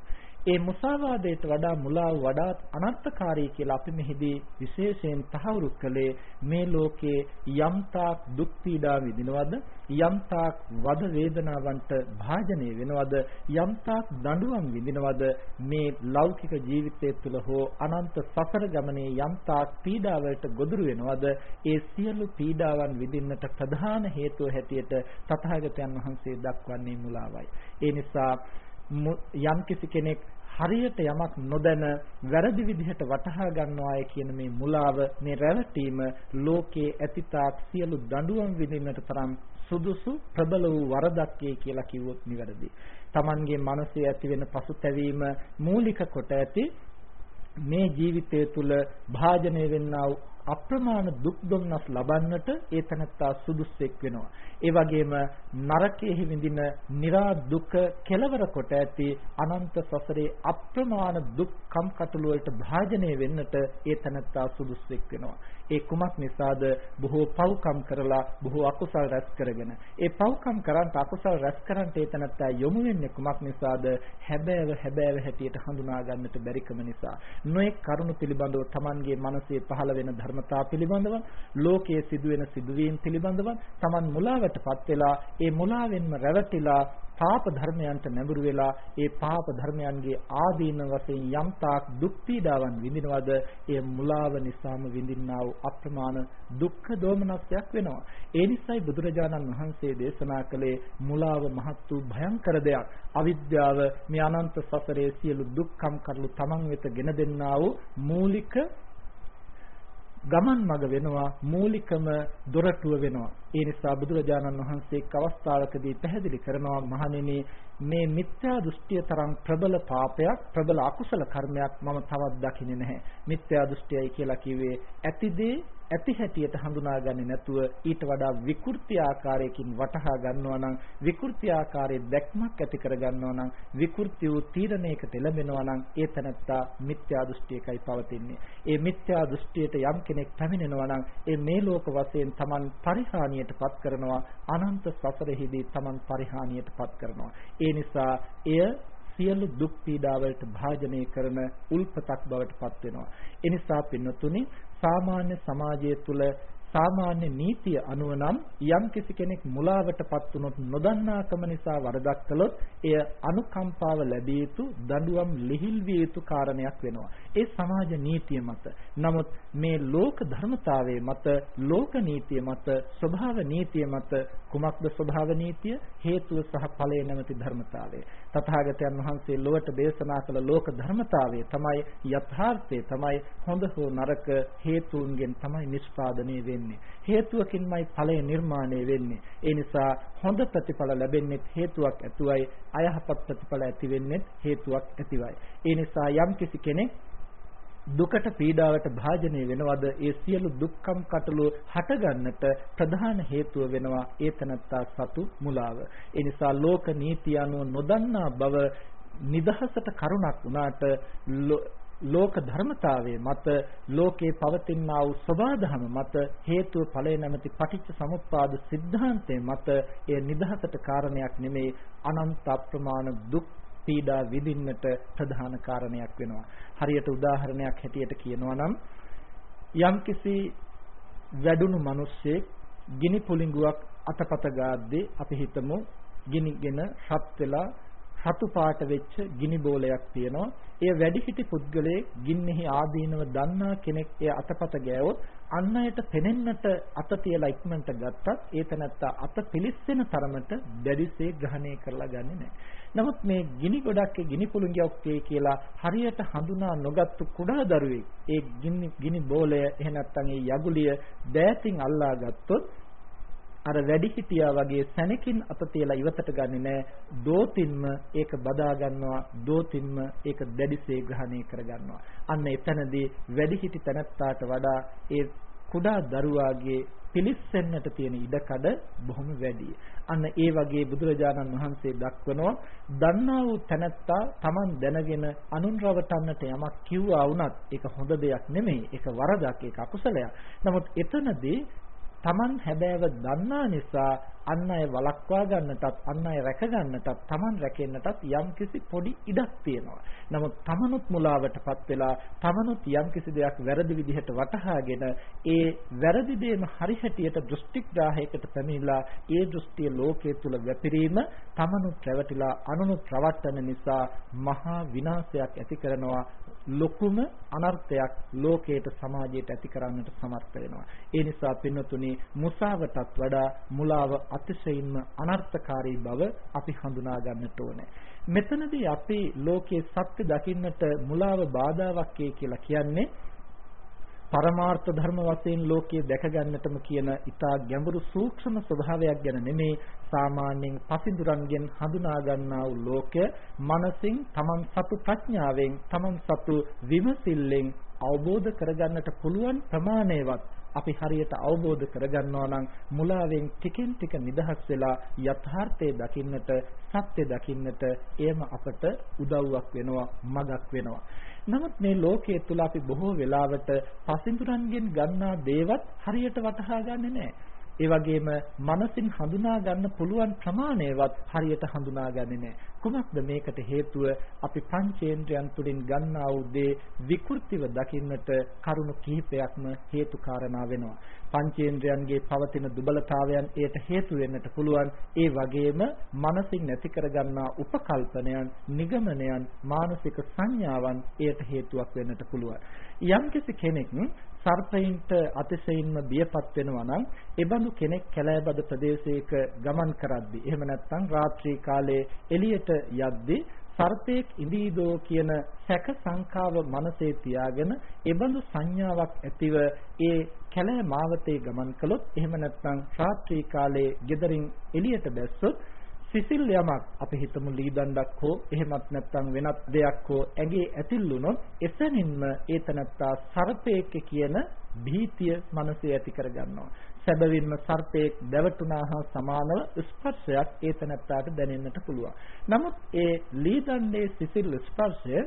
ඒ මුසාවාදයට වඩා මුලාව වඩාත් අනර්ථකාරී කියලා අපි මෙහිදී විශේෂයෙන් තහවුරු කළේ මේ ලෝකේ යම්තාක් දුක් පීඩා විඳිනවද යම්තාක් වද වේදනාවන්ට භාජනය වෙනවද යම්තාක් දඬුවම් විඳිනවද මේ ලෞකික ජීවිතය තුළ හෝ අනන්ත සසර ගමනේ යම්තාක් පීඩාවලට ගොදුරු වෙනවද ඒ සියලු පීඩාවන් විඳින්නට ප්‍රධාන හේතුව හැටියට තථාගතයන් වහන්සේ දක්වන්නේ මුලාවයි. ඒ නිසා යම්කිසි කෙනෙක් හරියට යමක් නොදැන වැරදි විදිහට වටහා ගන්නවාය කියන මේ මුලාව මේ රැවටීම ලෝකයේ ඇතිතාක් සියලු දඬුවම් විඳින්නට තරම් සුදුසු ප්‍රබල වූ වරදක්කේ කියලා කිව්වොත් නිවැරදි. Tamanගේ මනසේ ඇති වෙන පසුතැවීම මූලික කොට ඇති මේ ජීවිතය තුළ භාජනය වෙන්නා වූ අප්‍රමාණ දුක් දුම්නස් ලබන්නට ඒ තනත්තා සුදුස්සෙක් වෙනවා. ඒ වගේම නරකයේ විඳින निरा දුක කෙලවර කොට ඇති අනන්ත සසරේ අප්‍රමාණ දුක් කම් කටළු වලට භාජනය වෙන්නට ඒ තනත්තා සුදුස්සෙක් වෙනවා. ඒ කුමක් නිසාද බොහෝ පව්කම් කරලා බොහෝ අකුසල් රැස් කරගෙන ඒ පව්කම් කරන්ට අකුසල් රැස් කරන්ට ඒ තනත්තා යොමු වෙන්නේ කුමක් නිසාද හැබෑව හැබෑව හැටියට හඳුනා ගන්නට බැරිකම නිසා නොඑක් කරුණු පිළිබඳව Tamanගේ මනසේ පහළ වෙන ධර්මතා පිළිබඳව ලෝකයේ සිදුවෙන සිදුවීම් පිළිබඳව Taman මුලාවටපත් වෙලා ඒ මුලාවෙන්ම රැවටිලා පාප ධර්මයන්ට නැඹුරු වෙලා ඒ පාප ධර්මයන්ගේ ආදීන වශයෙන් යම් තාක් දුක් පීඩාවන් විඳිනවද ඒ මුලාව නිසාම විඳින්නා වූ අප්‍රමාණ දුක්ඛ දෝමනස්යක් වෙනවා. ඒ නිසායි බුදුරජාණන් වහන්සේ දේශනා කළේ මුලාව මහත් වූ භයංකර දෙයක්. අවිද්‍යාව මේ අනන්ත සසරේ සියලු දුක්ඛම් කරලු තමන් වෙත ගෙන දෙන්නා වූ මූලික ගමන් මඟ වෙනවා මූලිකම දොරටුව වෙනවා. ඒ නිසා බුදුරජාණන් වහන්සේ එක් අවස්ථාවකදී පැහැදිලි කරනවා මහණෙනි මේ මිත්‍යා දෘෂ්ටිය තරම් ප්‍රබල පාපයක් ප්‍රබල අකුසල කර්මයක් මම තවත් දකින්නේ නැහැ. මිත්‍යා දෘෂ්ටියයි කියලා කිව්වේ ඇතිදේ ඇති හැටියට හඳුනාගන්නේ නැතුව ඊට වඩා විකෘති ආකාරයකින් වටහා ගන්නවා නම් විකෘති ආකාරයේ දැක්මක් ඇති කර ගන්නවා නම් විකෘති වූ තීරණයකට එළඹෙනවා නම් ඒ තනත්තා මිත්‍යා දෘෂ්ටියකයි පවතින්නේ. ඒ මිත්‍යා දෘෂ්ටියට යම් කෙනෙක් පැමිණෙනවා නම් ඒ මේ ලෝක වශයෙන් Taman පරිහානියටපත් කරනවා අනන්ත සසරෙහිදී Taman පරිහානියටපත් කරනවා. ඒ නිසා එය සියලු දුක් පීඩාවලට භාජනය කරන උල්පතක් බවට පත් වෙනවා. ඒ නිසා පින්නතුනි සාමාන්‍ය සමාජය තුළ සාමාන්‍ය නීතිය අනුව නම් යම් කිසි කෙනෙක් මුලාවටපත් වුනොත් නොදන්නාකම නිසා වරදක් කළොත් එය අනුකම්පාව ලැබිය යුතු දඬුවම් ලිහිල් විය යුතු කාරණයක් වෙනවා. ඒ සමාජ නීතිය මත. නමුත් මේ ලෝක ධර්මතාවයේ මත, ලෝක නීතිය මත, ස්වභාව නීතිය මත කුමක්ද ස්වභාව නීතිය? හේතුව සහ ඵලය නැමැති ධර්මතාවය. තථාගතයන් වහන්සේ ලොවට දේශනා කළ ලෝක ධර්මතාවය තමයි යථාර්ථය තමයි හොඳ හෝ නරක හේතුන්ගෙන් තමයි නිෂ්පාදනය වෙන්නේ. හේතුවකින්මයි ඵලය නිර්මාණය වෙන්නේ. ඒ නිසා හොඳ ප්‍රතිඵල ලැබෙන්නේ හේතුවක් ඇතුවයි අයහපත් ප්‍රතිඵල ඇති වෙන්නේ හේතුවක් ඇතිවයි. ඒ නිසා යම්කිසි කෙනෙක් දුකට පීඩාවට භාජනය වෙනවද ඒ සියලු දුක්ඛම් කටළු හටගන්නට ප්‍රධාන හේතුව වෙනවා ඒතනත්තා සතු මුලාව. ඒ නිසා ලෝක නීතිය අනුව නොදන්නා බව නිදහසට කරුණක් වුණාට ලෝක ධර්මතාවයේ මත ලෝකේ පවතිනා වූ සබාධම මත හේතුව ඵලය නැමැති පටිච්ච සමුප්පාද සිද්ධාන්තයේ මත එය නිදහසට කාරණයක් නෙමේ අනන්ත අප්‍රමාණ දුක් පීඩා විඳින්නට ප්‍රධාන කාරණයක් වෙනවා. හරියට උදාහරණයක් හැටියට කියනවා නම් යම්කිසි වැඩුණු මිනිස්සෙක් ගිනි පුළිඟුවක් අතපත ගාද්දී අපි හිතමු ගිනිගෙන රත් වෙලා රතු පාට වෙච්ච ගිනි බෝලයක් තියෙනවා. එය වැඩිහිටි පුද්ගලයේ ගින්නෙහි ආදීනව දන්නා කෙනෙක් එය අතපත ගෑවොත් අන් අයට පෙනෙන්නට අත තියලා ඉක්මනට ගත්තත් ඒ තැනත්තා අත පිලිස්සෙන තරමට දැඩිසේ ග්‍රහණය කරලා ගන්නේ නැහැ. නමුත් මේ ගිනි ගොඩක් ගිනි පුළඟියක් කියලා හරියට හඳුනා නොගත්තු කුඩා දරුවෙක් ඒ ගිනි ගිනි බෝලය එහෙ නැත්නම් ඒ යගුලිය දෑතින් අල්ලා ගත්තොත් අර වැඩිහිටියා වගේ සැනකින් අත තියලා ඉවතට ගන්නෙ නෑ දෝතින්ම ඒක බදා ගන්නවා දෝතින්ම ඒක දැඩිසේ ග්‍රහණය කර ගන්නවා අන්න එතනදී වැඩිහිටි තැනැත්තාට වඩා ඒ කුඩා දරුවාගේ පිලිස්සෙන්නට තියෙන ඉඩකඩ බොහොම වැඩි. අන්න ඒ වගේ බුදුරජාණන් වහන්සේ දක්වනවා දන්නා වූ තැනැත්තා Taman දැනගෙන අනුන් රවටන්නට යමක් කිව්වා වුණත් ඒක හොඳ දෙයක් නෙමෙයි. ඒක වරදක්, ඒක අකුසලයක්. නමුත් එතනදී Taman හැබෑව දන්නා නිසා අන් අය වළක්වා ගන්නටත් අන් අය රැක ගන්නටත් Taman රැකෙන්නටත් යම්කිසි පොඩි ඉඩක් තියෙනවා. නමුත් Tamanුත් මුලාවටපත් වෙලා Tamanුත් යම්කිසි දෙයක් වැරදි විදිහට වටහාගෙන ඒ වැරදි දේම හරි හැටියට දෘෂ්ටිග්‍රාහයකට පැමිණලා ඒ දෘෂ්ටිය ලෝකයේ තුල වැපිරීම Tamanුත් රැවටිලා අනුනුත් රවට්ටන නිසා මහා විනාශයක් ඇති කරනවා ලොකුම අනර්ථයක් ලෝකයට සමාජයට ඇති කරන්නට සමර්ථ වෙනවා. ඒ නිසා පින්වතුනි මුසාවටත් වඩා මුලාව අතිශයින්ම අනර්ථකාරී බව අපි හඳුනා ගන්නට ඕනේ. මෙතනදී අපි ලෝකයේ සත්‍ය දකින්නට මුලාව බාධාවක් කියලා කියන්නේ පරමාර්ථ ධර්ම වශයෙන් ලෝකයේ දැක ගන්නටම කියන ඊටා ගැඹුරු සූක්ෂම ස්වභාවයක් ගැන නෙමේ සාමාන්‍යයෙන් පසිඳුරන්ගෙන් හඳුනා ගන්නා වූ ලෝකය මනසින් තමන් සතු ප්‍රඥාවෙන් තමන් සතු විමසිල්ලෙන් අවබෝධ කරගන්නට පුළුවන් ප්‍රමාණයවත් අපි හරියට අවබෝධ කරගන්නවා නම් මුලාවෙන් ටිකෙන් ටික නිදහස් වෙලා යථාර්ථය දකින්නට සත්‍ය දකින්නට එයම අපට උදව්වක් වෙනවා මගක් වෙනවා නමුත් මේ ලෝකයේ තුල අපි බොහෝ වෙලාවට පසින්දුරන්ගෙන් ගන්නා දේවත් හරියට වටහා ගන්නෙ නැහැ. ඒ වගේම මනසින් හඳුනා ගන්න පුළුවන් ප්‍රමාණයවත් හරියට හඳුනාගන්නේ නැහැ. කුමක්ද මේකට හේතුව? අපි පංචේන්ද්‍රයන් තුලින් ගන්නා වූ දේ විකෘතිව දකින්නට කරුණු කිහිපයක්ම හේතු කාරණා වෙනවා. පංචේන්ද්‍රයන්ගේ පවතින දුබලතාවයන් එයට හේතු වෙන්නට පුළුවන්. ඒ වගේම මනසින් නැති කරගන්නා උපකල්පනයන්, නිගමනයන්, මානසික සංඥාවන් එයට හේතුවක් වෙන්නට පුළුවන්. යම්කිසි කෙනෙක් සර්පයින්ට අතිශයින්ම බියපත් වෙනවා නම් ඒ බඳු කෙනෙක් කැලෑබද ප්‍රදේශයක ගමන් කරද්දී එහෙම නැත්නම් රාත්‍රී කාලයේ එළියට යද්දී සර්පේක් ඉදීදෝ කියන සැක සංකාව මනසේ තියාගෙන ඒ බඳු සංඥාවක් ඇතිව ඒ කැලෑ මාවතේ ගමන් කළොත් එහෙම නැත්නම් රාත්‍රී කාලයේ ගෙදරින් එළියට බැස්සොත් සිසිල් යමක් අපි හිතමු ලී දණ්ඩක් හෝ එහෙමත් නැත්නම් වෙනත් දෙයක් හෝ ඇඟේ ඇතිල් වුණොත් එතනින්ම ඒතනත්තා සර්පේක කියන භීතිය මනසේ ඇති කරගන්නවා. සැබවින්ම සර්පේක් දැවටුණා හා සමානව ස්පර්ශයක් ඒතනත්තාට දැනෙන්නට පුළුවන්. නමුත් ඒ ලී දණ්ඩේ සිසිල් ස්පර්ශය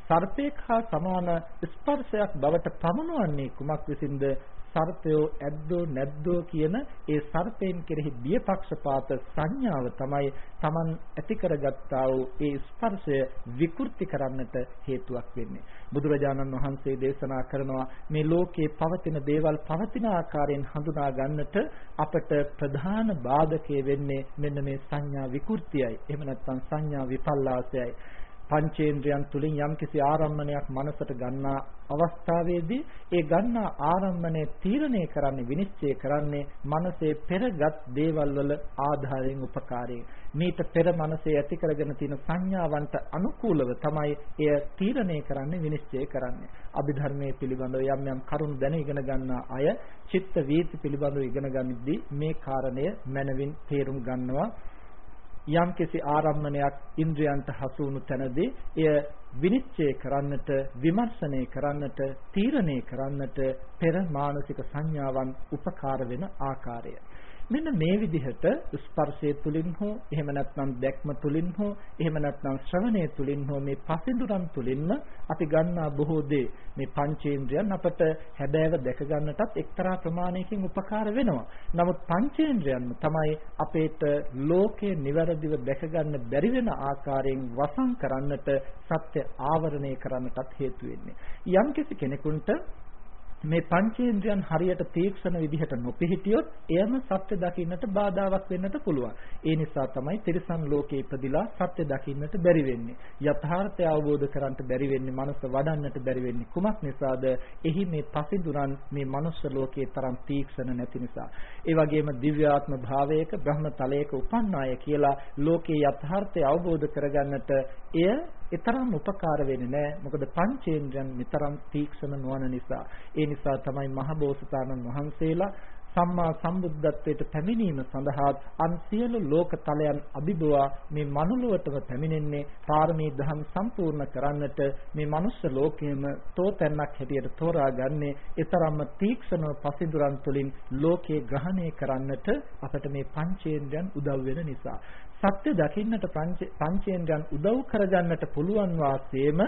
සර්පේක් හා සමාන ස්පර්ශයක් බවට පමුණුවන්නේ කුමක් විසින්ද සර්පයෝ ඇද්දෝ නැද්දෝ කියන ඒ සර්පයෙන් කෙරෙහි බියපක්ෂපාත සංඥාව තමයි Taman ඇති කරගත්තා වූ ඒ ස්පර්ශය විකෘති කරන්නට හේතුවක් වෙන්නේ. බුදුරජාණන් වහන්සේ දේශනා කරනවා මේ ලෝකේ පවතින දේවල් පවතින ආකාරයෙන් හඳුනා ගන්නට අපට ප්‍රධාන බාධකයේ වෙන්නේ මෙන්න මේ සංඥා විකෘතියයි. එහෙම නැත්නම් සංඥා විපල්ලාසයයි. පංචේන්ද්‍රයන් තුලින් යම්කිසි ආරම්මණයක් මනසට ගන්නා අවස්ථාවේදී ඒ ගන්නා ආරම්මණය තීරණය කරන්නේ විනිශ්චය කරන්නේ මනසේ පෙරගත් දේවල් වල ආධාරයෙන් උපකාරයෙන්. මේත පෙර මනසේ ඇති කරගෙන තියෙන සංඥාවන්ට අනුකූලව තමයි එය තීරණය කරන්නේ විනිශ්චය කරන්නේ. අභිධර්මයේ පිළිබඳව යම් යම් කරුණු දැන ඉගෙන ගන්නා අය චිත්ත වීති පිළිබඳව ඉගෙන ගනිද්දී මේ කාරණය මනවින් තේරුම් ගන්නවා. යම්කිසි ආරම්මණයක් ඉන්ද්‍රයන්ට හසු වුණු තැනදී එය විනිශ්චය කරන්නට විමර්ශනය කරන්නට තීරණය කරන්නට පෙර මානසික සංඥාවන් උපකාර වෙන ආකාරය. මෙන්න මේ විදිහට ස්පර්ශය තුලින් හෝ එහෙම නැත්නම් දැක්ම තුලින් හෝ එහෙම නැත්නම් ශ්‍රවණය තුලින් හෝ මේ පසින්දුරන් තුලින්ම අපි ගන්නා බොහෝ දේ මේ පංචේන්ද්‍රයන් අපට හැබෑව දැක ගන්නටත් එක්තරා ප්‍රමාණයකින් උපකාර වෙනවා. නමුත් පංචේන්ද්‍රයන්ම තමයි අපේට ලෝකයේ નિවරදිව දැක ගන්න බැරි වෙන ආකාරයෙන් වසන් කරන්නට සත්‍ය ආවරණය කරන්නටත් හේතු වෙන්නේ. යම්කිසි කෙනෙකුට මේ පංචේන්ද්‍රයන් හරියට තීක්ෂණ විදිහට නොපිහිටියොත් එයම සත්‍ය දකින්නට බාධාවක් වෙන්නට පුළුවන්. ඒ නිසා තමයි තිරිසන් ලෝකේ ඉපදිලා සත්‍ය දකින්නට බැරි වෙන්නේ. යථාර්ථය අවබෝධ කරගන්නට බැරි වෙන්නේ, මනස වඩන්නට බැරි වෙන්නේ කුමක් නිසාද? එහි මේ පසිඳුරන් මේ මනුෂ්‍ය ලෝකේ තරම් තීක්ෂණ නැති නිසා. ඒ වගේම දිව්‍යාත්ම භාවයක බ්‍රහ්ම තලයක උපන්නාය කියලා ලෝකේ යථාර්ථය අවබෝධ කරගන්නට එය ඊතරම් උපකාර වෙන්නේ නැහැ. මොකද පංචේන්ද්‍රයන් නිතරම් තීක්ෂණ නොවන නිසා. ඒ නිසා තමයි මහබෝසතාණන් වහන්සේලා සම්මා සම්බුද්ධත්වයට පැමිණීම සඳහා අන් සියලු ලෝක තලයන් අභිබවා මේ මනුලොවටම පැමිණෙන්නේ පාරමී දහම් සම්පූර්ණ කරන්නට මේ මනුස්ස ලෝකයේම තෝතැන්නක් හැටියට තෝරාගන්නේ ඊතරම්ම තීක්ෂණව පසිඳුරන් තුලින් ලෝකේ ග්‍රහණය කරන්නට අපට මේ පංචේන්ද්‍රයන් උදව් වෙන නිසා සත්‍ය දකින්නට පංචේන්ද්‍රයන් උදව් කරගන්නට පුළුවන් වාසයේම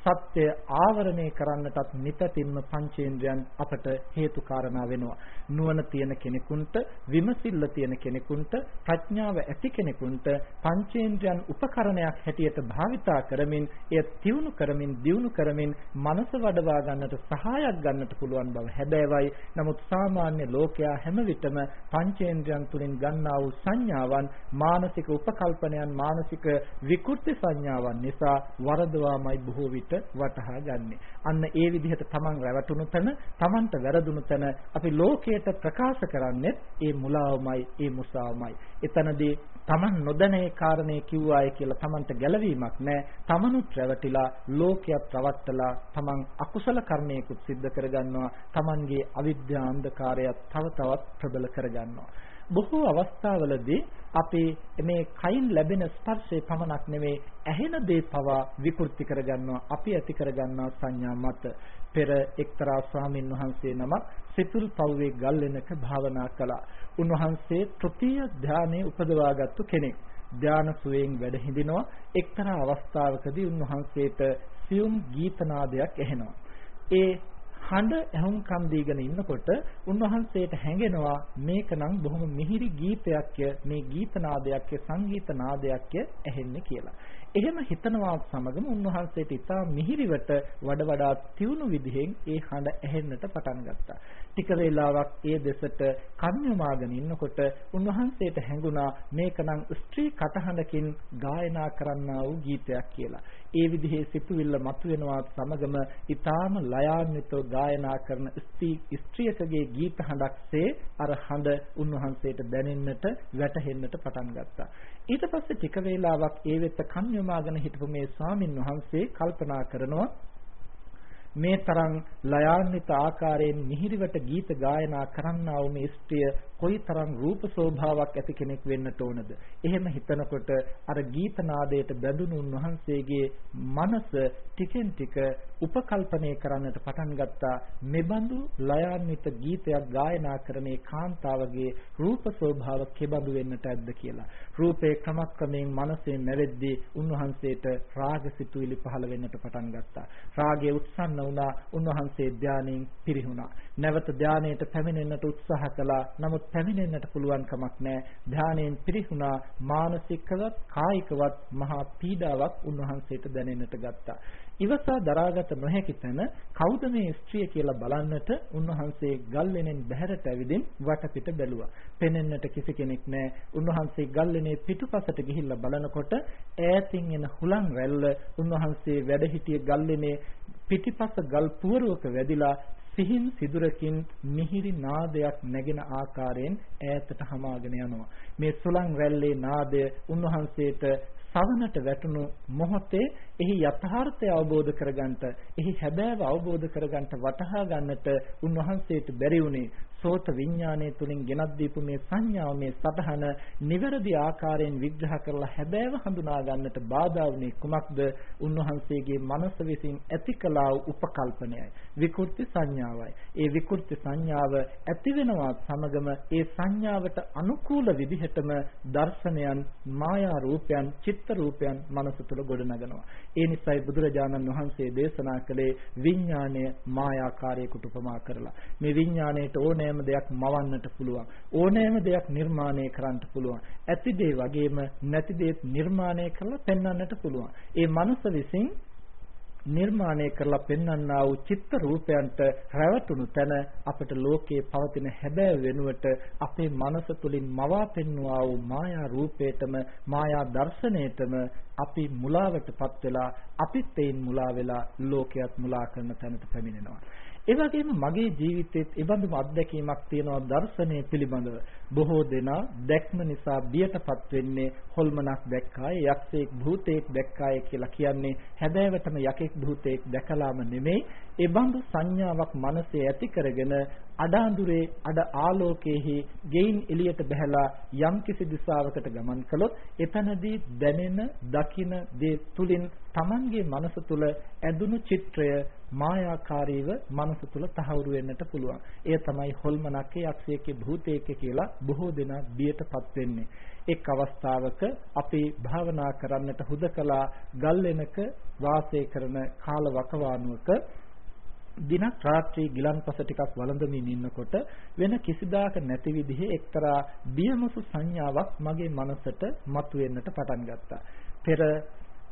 සත්‍ය ආවරණය කරන්නටත් නිතතින්ම පංචේන්ද්‍රයන් අපට හේතු කාරණා වෙනවා. නුවණ තියෙන කෙනෙකුට, විමසිල්ල තියෙන කෙනෙකුට, ප්‍රඥාව ඇති කෙනෙකුට පංචේන්ද්‍රයන් උපකරණයක් හැටියට භාවිතා කරමින්, එය තියුණු කරමින්, දියුණු කරමින් මනස වඩවා ගන්නට සහායක් ගන්නට පුළුවන් බව හැබෑවයි. නමුත් සාමාන්‍ය ලෝකයා හැම විටම පංචේන්ද්‍රයන් තුලින් ගන්නා වූ සංඥාවන්, මානසික උපකල්පනයන්, මානසික විකෘති සංඥාවන් නිසා වරදවාමයි බොහෝ විට වටහා ගන්නෙ. අන්න ඒ විදිහට තමන් රැවටුණු තැන, තමන්ට වැරදුණු තැන අපි ලෝකයට ප්‍රකාශ කරන්නේ ඒ මුලාවමයි, ඒ මුසාවමයි. එතනදී තමන් නොදැන ඒ කාරණේ කිව්වාය කියලා තමන්ට ගැළවීමක් නැහැ. තමනුත් රැවටිලා ලෝකයක් රවට්ටලා තමන් අකුසල කර්මයකුත් සිද්ධ කරගන්නවා. තමන්ගේ අවිද්‍යා අන්ධකාරයත් තව තවත් ප්‍රබල කරගන්නවා. බොහෝ අවස්ථාවලදී අපේ මේ කයින් ලැබෙන ස්පර්ශය පමණක් නෙමේ ඇහෙන දේ පවා විකෘති කරගන්නවා අපි ඇති කරගන්නා සංඥා මත පෙර එක්තරා ස්වාමින් වහන්සේ නමක් සිතුල් පව්වේ ගල්ලෙනක භාවනා කළා. උන්වහන්සේ තෘතීය ධානයේ උපදවාගත්තු කෙනෙක්. ධාන සුවයෙන් වැඩ හිඳිනවා එක්තරා අවස්ථාවකදී උන්වහන්සේට සියුම් ගීතනාදයක් ඇහෙනවා. ඒ හඬ ඇහුම්කන් දීගෙන ඉන්නකොට උන්වහන්සේට හැඟෙනවා මේකනම් බොහොම මිහිරි ගීතයක්ය මේ ගීත නාදයක්ය සංගීත නාදයක්ය ඇහෙන්නේ කියලා. එහෙම හිතනවත් සමගම උන්වහන්සේට ඉතා මිහිරිවට වඩ වඩා තියුණු විදිහෙන් ඒ හඬ ඇහෙන්නට පටන් ගත්තා. ටික වේලාවක් ඒ දෙසට කන් යොමාගෙන ඉන්නකොට උන්වහන්සේට හැඟුණා මේකනම් ස්ත්‍රී කටහඬකින් ගායනා කරන්නා වූ ගීතයක් කියලා. ඒ විදිහේ සිතුවිල්ල මතුවෙනවත් සමගම ඊටාම ලයාන්විතව ගායනා කරන ස්ත්‍රියකගේ ගීත හඬක්සේ අර හඬ උන්වහන්සේට දැනෙන්නට වැටහෙන්නට පටන් ගත්තා. ඊට පස්සේ ටික වේලාවක් ඒ වෙත කන් යොමාගෙන හිටපු මේ ස්වාමින් වහන්සේ කල්පනා කරනවා මේ තරම් ලයාන්විත ආකාරයෙන් මිහිරිවට ගීත ගායනා කරන්නා වූ මේ ස්ත්‍රිය කොයිතරම් රූප ශෝභාවක් ඇති කෙනෙක් වෙන්නට ඕනද? එහෙම හිතනකොට අර ගීත නාදයට බැඳුණු උන්වහන්සේගේ මනස ටිකෙන් ටික උපකල්පනය කරන්නට පටන් ගත්තා. මෙබඳු ලයාන්විත ගීතයක් ගායනා කරන්නේ කාන්තාවගේ රූප ශෝභාව කෙබඳු වෙන්නට ඇද්ද කියලා. රූපේ ක්‍රමක්‍රමයෙන් මනසේ නැවෙද්දී උන්වහන්සේට රාග සිතුවිලි පහළ වෙන්නට පටන් ගත්තා. රාගය උත්සන්න වුණා. උන්වහන්සේ ධානයෙන් පිරිහුණා. නැවත ධානයට පැමිණෙන්නට උත්සාහ කළා නමුත් පැමිණෙන්නට පුළුවන් කමක් නැහැ. ධානයෙන් පිරිහුණා මානසිකවත් කායිකවත් මහා පීඩාවක් උන්වහන්සේට දැනෙන්නට ගත්තා. ඉවසා දරාගත නොහැකි තැන කවුද මේ ස්ත්‍රිය කියලා බලන්නට උන්වහන්සේ ගල්ලෙනෙන් බැහැරට ඇවිදින් වටපිට බැලුවා. පෙනෙන්නට කිසි කෙනෙක් නැහැ. උන්වහන්සේ ගල්ලෙනේ පිටුපසට ගිහිල්ලා බලනකොට ඈතින් එන හුලං රැල්ල උන්වහන්සේ වැඩ සිටිය ගල්ලෙනේ පිටිපස ගල් පුවරුවක වැදිලා සිහින් සිදුරකින් මිහිරි නාදයක් නැගෙන ආකාරයෙන් ඈතට හමාගෙන යනවා. මේ සුලං රැල්ලේ නාදය උන්වහන්සේට සවනට වැටුණු මොහොතේ එහි යථාර්ථය අවබෝධ කරගන්නට, එහි හැබෑව අවබෝධ කරගන්නට වටහා ගන්නට උන්වහන්සේට බැරි වුණේ සෝත විඥානයේ තුලින් ගෙනත් දීපු මේ සංඥාව මේ සතහන නිවැරදි ආකාරයෙන් විග්‍රහ කරලා හැබෑව හඳුනා ගන්නට බාධා වුනේ කුමක්ද? උන්වහන්සේගේ මනස විසින් ඇති කළා වූ උපකල්පනයයි. විකෘති සංඥාවයි. ඒ විකෘති සංඥාව ඇති වෙනවා සමගම ඒ සංඥාවට අනුකූල විදිහටම දර්ශනයන්, මායා රූපයන්, චිත්ත රූපයන් මනස තුළ ගොඩනගනවා. ඒ නිසායි බුදුරජාණන් වහන්සේ දේශනා කළේ විඥාණය මායාකාරයකට උපමා කරලා. මේ විඥාණයට ඕනෑම දෙයක් මවන්නට පුළුවන්. ඕනෑම දෙයක් නිර්මාණය කරන්නට පුළුවන්. ඇති දේ වගේම නැති දේ නිර්මාණය කරලා පෙන්වන්නට පුළුවන්. ඒ මනස විසින් නිර්මාණය කරලා පෙන්වන්නා වූ චිත්ත රූපයන්ට රැවටුණු තැන අපට ලෝකයේ පවතින හැබෑ වෙනුවට අපේ මනස තුලින් මවා පෙන්වුවා වූ මායා රූපේටම මායා දර්ශනයටම අපි මුලාවටපත් වෙලා අපිත් එයින් මුලා වෙලා ලෝකයක් මුලා කරන තැනට පැමිණෙනවා ඒ වගේම මගේ ජීවිතෙත් ඒබඳුම අත්දැකීමක් තියෙනවා දර්ශනය පිළිබඳව. බොහෝ දෙනා දැක්ම නිසා බියටපත් වෙන්නේ හොල්මනක් දැක්කාය, යක්ෂයෙක් භූතයෙක් දැක්කාය කියලා කියන්නේ හැබෑවටම යකෙක් භූතයෙක් දැකලාම නෙමෙයි. ඒබඳු සංඥාවක් මනසේ ඇති කරගෙන අඩාඳුරේ අඩ ආලෝකයේහි ගෙයින් එළියට බහැලා යම් කිසි දිශාවකට ගමන් කළොත් එතනදී දැනෙන, දකින දේ තුලින් Tamanගේ මනස තුල ඇදුණු චිත්‍රය මායාකාරීව මනස තුල තහවුරු වෙන්නට පුළුවන්. එය තමයි හොල්මනක්කේ යක්ෂයෙක්ගේ භූතයෙක්ගේ කියලා බොහෝ දෙනා බියටපත් වෙන්නේ. එක් අවස්ථාවක අපි භාවනා කරන්නට හුදකලා ගල් වෙනක වාසය කරන කාල වකවානුවක දිනක් රාත්‍රී ගිලන්පස ටිකක් වළඳමින් ඉන්නකොට වෙන කිසිදාක නැති විදිහේ එක්තරා බියමසු සංඥාවක් මගේ මනසට මතුවෙන්නට පටන් ගත්තා. පෙර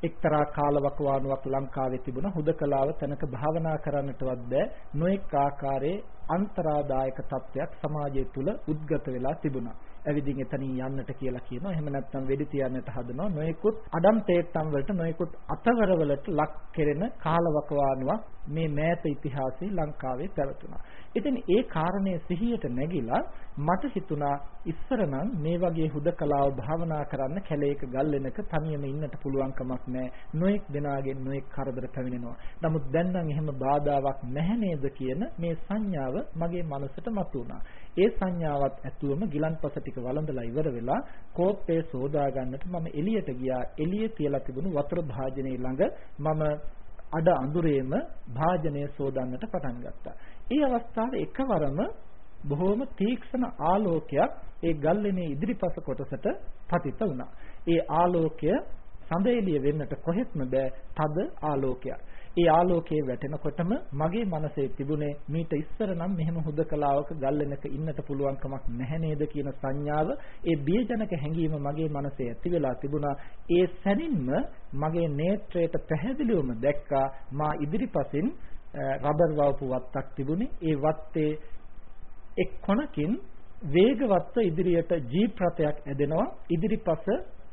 එක්තරා කාලවකවානුවක් ලංකාවේ තිබුණා හුදකලාව තැනක භාවනා කරන්නටවත් බෑ නොඑක් ආකාරයේ අන්තරාදායක තත්වයක් සමාජය තුල උද්ගත වෙලා තිබුණා. ඇවිදින් එතනින් යන්නට කියලා කියනවා. එහෙම නැත්නම් වෙඩි තියන්නට හදනවා. නොයෙකුත් අඩම් තේත්තම් වලට නොයෙකුත් අතවර වලට ලක් කෙරෙන කාලවකවානුවක් මේ මෑත ඉතිහාසයේ ලංකාවේ පැවතුණා. ඉතින් ඒ කාරණය සිහියට නැගිලා මට හිතුණා ඉස්සර නම් මේ වගේ හුදකලාව භාවනා කරන්න කැලේක ගල් වෙනක තනියම ඉන්නට පුළුවන් කමක් නැහැ. නොඑක් දෙනාගෙන් නොඑක් කරදර පැමිණෙනවා. නමුත් දැන් නම් එහෙම බාධාවක් නැහැ නේද කියන මේ සංඥාව මගේ මනසට මතුවුණා. ඒ සංඥාවත් ඇතුවම ගිලන්පස ටික වළඳලා ඉවර වෙලා කෝප්පේ සෝදා ගන්නට මම එළියට ගියා. එළියේ තියලා තිබුණු වතුර භාජනයේ ළඟ මම අඩ අඳුරේම භාජනය සෝදන්නට පටන් ගත්තා. ඒ අවස්ථාවේ එකවරම බොහෝම තීක්ෂණ ආලෝකයක් ඒ ගල්ලෙනේ ඉදිරිපස කොටසට පතිත වුණා. ඒ ආලෝකය සඳ එළිය වෙන්නට කොහෙත්ම බෑ තද ආලෝකයක්. ඒ ආලෝකයේ වැටෙනකොටම මගේ මනසේ තිබුණේ මීට ඉස්සර නම් මෙහෙම හුදකලාවක ගල්ලෙනක ඉන්නට පුළුවන් කමක් නැහැ නේද කියන සංඥාව ඒ බියජනක හැඟීම මගේ මනසේ ඇති වෙලා තිබුණා ඒ සැනින්ම මගේ නේත්‍රයට පැහැදිලිවම දැක්කා මා ඉදිරිපසින් රබර් වවපු වත්තක් තිබුණේ ඒ වත්තේ එක් කොනකින් වේගවත්ව ඉදිරියට ජීප් රථයක් ඇදෙනවා ඉදිරිපස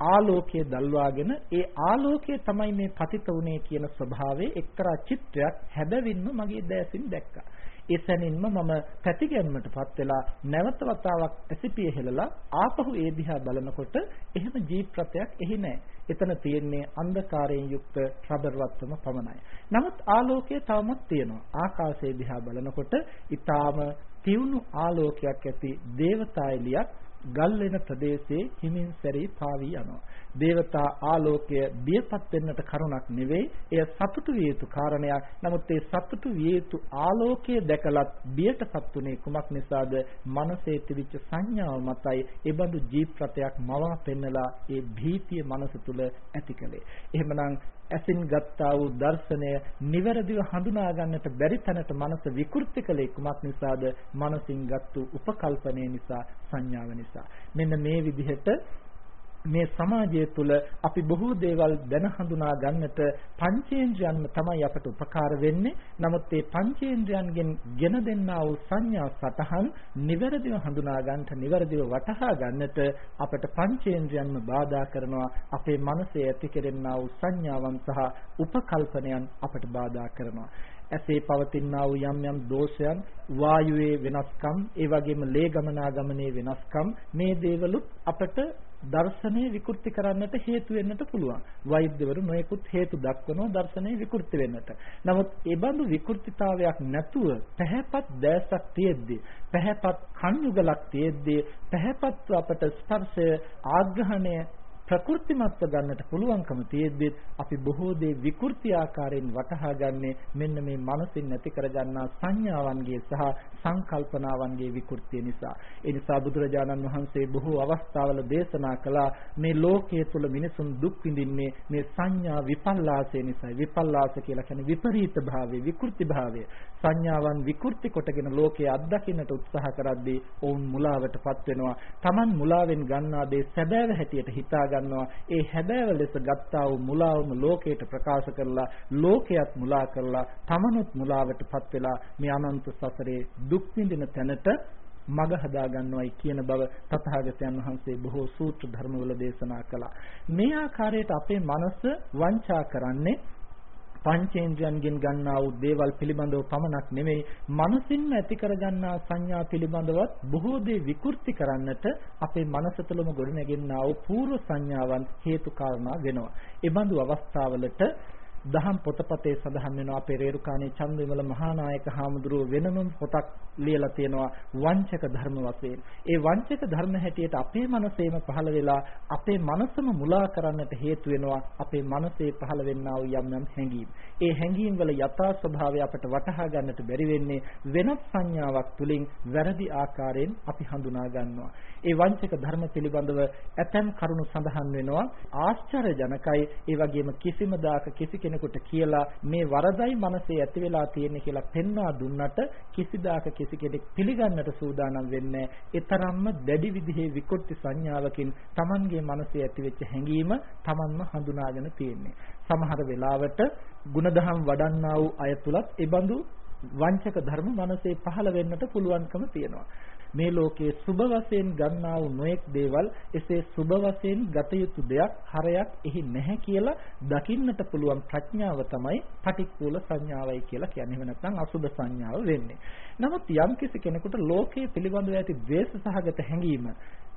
ආලෝකයේ දල්වාගෙන ඒ ආලෝකය තමයි මේ පතිත වුනේ කියන ස්වභාවයේ එක්තරා චිත්‍රයක් හැබැවින්ම මගේ දැසින් දැක්කා. ඒ සැනින්ම මම පැතිගැන්මටපත් වෙලා නැවත වතාවක් ඇසිපිය හෙලලා ආපහු ඒ දිහා බලනකොට එහෙම ජීප් රථයක් එහි නැහැ. එතන තියෙන්නේ අන්ධකාරයෙන් යුක්ත රබර් වත්තම පමණයි. නමුත් ආලෝකය තවමත් තියෙනවා. ආකාශයේ දිහා බලනකොට ඊටාම තියුණු ආලෝකයක් ඇති දේවතා එළියක් ගල් වෙන ප්‍රදේශයේ හිමින් සැරී පාවී යනවා. දේවතා ආලෝකය බියපත් වෙන්නට කරුණක් නෙවෙයි. එය සතුටු විය යුතු කාරණයක්. නමුත් ඒ සතුටු විය යුතු ආලෝකය දැකලත් බියටපත් උනේ කුමක් නිසාද? මනසේ තිබිච්ච සංඥාව මතයි ඒබඳු ජීප් රථයක් මවා පෙන්නලා ඒ භීතිය මනස තුල ඇති කළේ. එහෙමනම් ඇසින් ගත්තා වූ දර්ශනය නිවැරදිව හඳුනා ගන්නට බැරි තැනට මනස විකෘති කළේ කුමක් නිසාද? මනසින් ගත්තු උපකල්පනය නිසා, සංඥාව නිසා. මෙන්න මේ විදිහට මේ සමාජය තුළ අපි බොහෝ දේවල් දැන හඳුනා ගන්නට පංචේන්ද්‍රයන්ම තමයි අපට උපකාර වෙන්නේ. නමුත් මේ පංචේන්ද්‍රයන්ගෙන් ගෙන දෙන්නා වූ සංඥා සතහන් නිවැරදිව හඳුනා ගන්නට, නිවැරදිව වටහා ගන්නට අපට පංචේන්ද්‍රයන්ම බාධා කරනවා. අපේ මනසේ ඇති කෙරෙන්නා වූ සංඥාවන් සහ උපකල්පනයන් අපට බාධා කරනවා. ඇසේ පවතිනා වූ යම් යම් දෝෂයන් වායුවේ වෙනස්කම් ඒ වගේම ලේ ගමනාගමනයේ වෙනස්කම් මේ දේවලුත් අපට දර්ශනය විකෘති කරන්නට හේතු වෙන්නට පුළුවන්. වෛද්‍යවරු නොයෙකුත් හේතු දක්වනවා දර්ශනය විකෘති වෙන්නට. නමුත් ඒ බඳු විකෘතිතාවයක් නැතුව පැහැපත් දැසක් තියෙද්දී, පැහැපත් කන් යුගලක් තියෙද්දී, පැහැපත්ව අපට ස්පර්ශය ආග්‍රහණය ප්‍රකෘතිමත්ව ගන්නට පුළුවන්කම තියෙද්දි අපි බොහෝ දේ විකෘති ආකාරයෙන් වටහා ගන්නේ මෙන්න මේ මනසින් නැති කරගන්නා සංඥාවන්ගේ සහ සංකල්පනාවන්ගේ විකෘතිය නිසා. ඒ නිසා බුදුරජාණන් වහන්සේ බොහෝ අවස්ථාවල දේශනා කළා මේ ලෝකයේ තුල මිනිසුන් දුක් විඳින්නේ මේ සංඥා විපල්ලාසය නිසායි. විපල්ලාස කියලා කියන්නේ විපරීත භාවය, විකෘති භාවය. සංඥාවන් විකෘති කොටගෙන ලෝකයේ අත්දකින්නට උත්සාහ කරද්දී ඔවුන් මුලාවටපත් වෙනවා. Taman මුලාවෙන් ගන්නා දේ සැබෑව හැටියට හිතා ගන්නවා. ඒ හැබෑව ලෙස ගත්තා වූ මුලාවම ලෝකයට ප්‍රකාශ කරලා ලෝකයක් මුලා කරලා Tamanut මුලාවටපත් වෙලා මේ අනන්ත සසරේ දුක් විඳින තැනට මග හදා ගන්නවයි කියන බව තථාගතයන් වහන්සේ බොහෝ සූත්‍ර ධර්මවල දේශනා කළා. මේ ආකාරයට අපේ මනස වංචා කරන්නේ පංචේන්ද්‍රයන්ගෙන් ගන්නා වූ දේවල් පිළිබඳව පමණක් නෙමෙයි මනසින්ම ඇති කරගන්නා සංඥා පිළිබඳවත් බොහෝ දේ විකෘති කරන්නට අපේ මනස තුළම ගොඩනැගෙනා වූ పూర్ව සංඥාවන් හේතු කාරණා වෙනවා. ඒ බඳු අවස්ථාවලට දහම් පොතපතේ සඳහන් වෙනවා අපේ රේරුකාණේ චන්දවිමල මහානායක හාමුදුරුව වෙනම පොතක් ලියලා තියෙනවා වංචක ධර්ම වශයෙන්. ඒ වංචක ධර්ම හැටියට අපේ මනසේම පහළ වෙලා අපේ මනසම මුලා කරන්නට හේතු වෙනවා අපේ මනසේ පහළ වෙන්නා වූ යම් යම් හැඟීම්. ඒ හැඟීම් වල යථා ස්වභාවය අපට වටහා ගන්නට බැරි වෙන්නේ වෙනත් සංඥාවක් තුලින් වැරදි ආකාරයෙන් අපි හඳුනා ගන්නවා. ඒ වංචක ධර්ම පිළිබඳව ඇතැම් කරුණු සඳහන් වෙනවා ආශ්චර්යජනකයි ඒ වගේම කිසිම දාක කිසි කෙනෙකුට කියලා මේ වරදයි මනසේ ඇති වෙලා තියෙන්නේ කියලා පෙන්වා දුන්නට කිසිදාක කිසි කෙනෙක් පිළිගන්නට සූදානම් වෙන්නේ ඒ තරම්ම දැඩි විදිහේ විකෘති සංඥාවකින් Tamanගේ මනසේ ඇතිවෙච්ච හැඟීම Tamanම හඳුනාගෙන තියෙන්නේ සමහර වෙලාවට ಗುಣධම් වඩන්නා වූ අය තුලත් ඒ බඳු වංචක ධර්ම මනසේ පහළ වෙන්නට පුළුවන්කම තියෙනවා. මේ ලෝකයේ සුබ වශයෙන් ගන්නා වූ නොඑක් දේවල් එසේ සුබ වශයෙන් ගත යුතු දෙයක් හරයක් එහි නැහැ කියලා දකින්නට පුළුවන් ප්‍රඥාව තමයි පටික්කුල සංඥාවයි කියලා කියන්නේ. එහෙම නැත්නම් අසුබ සංඥාව වෙන්නේ. නමුත් යම්කිසි කෙනෙකුට ලෝකයේ පිළිබඳව ඇති ද්වේෂ සහගත හැඟීම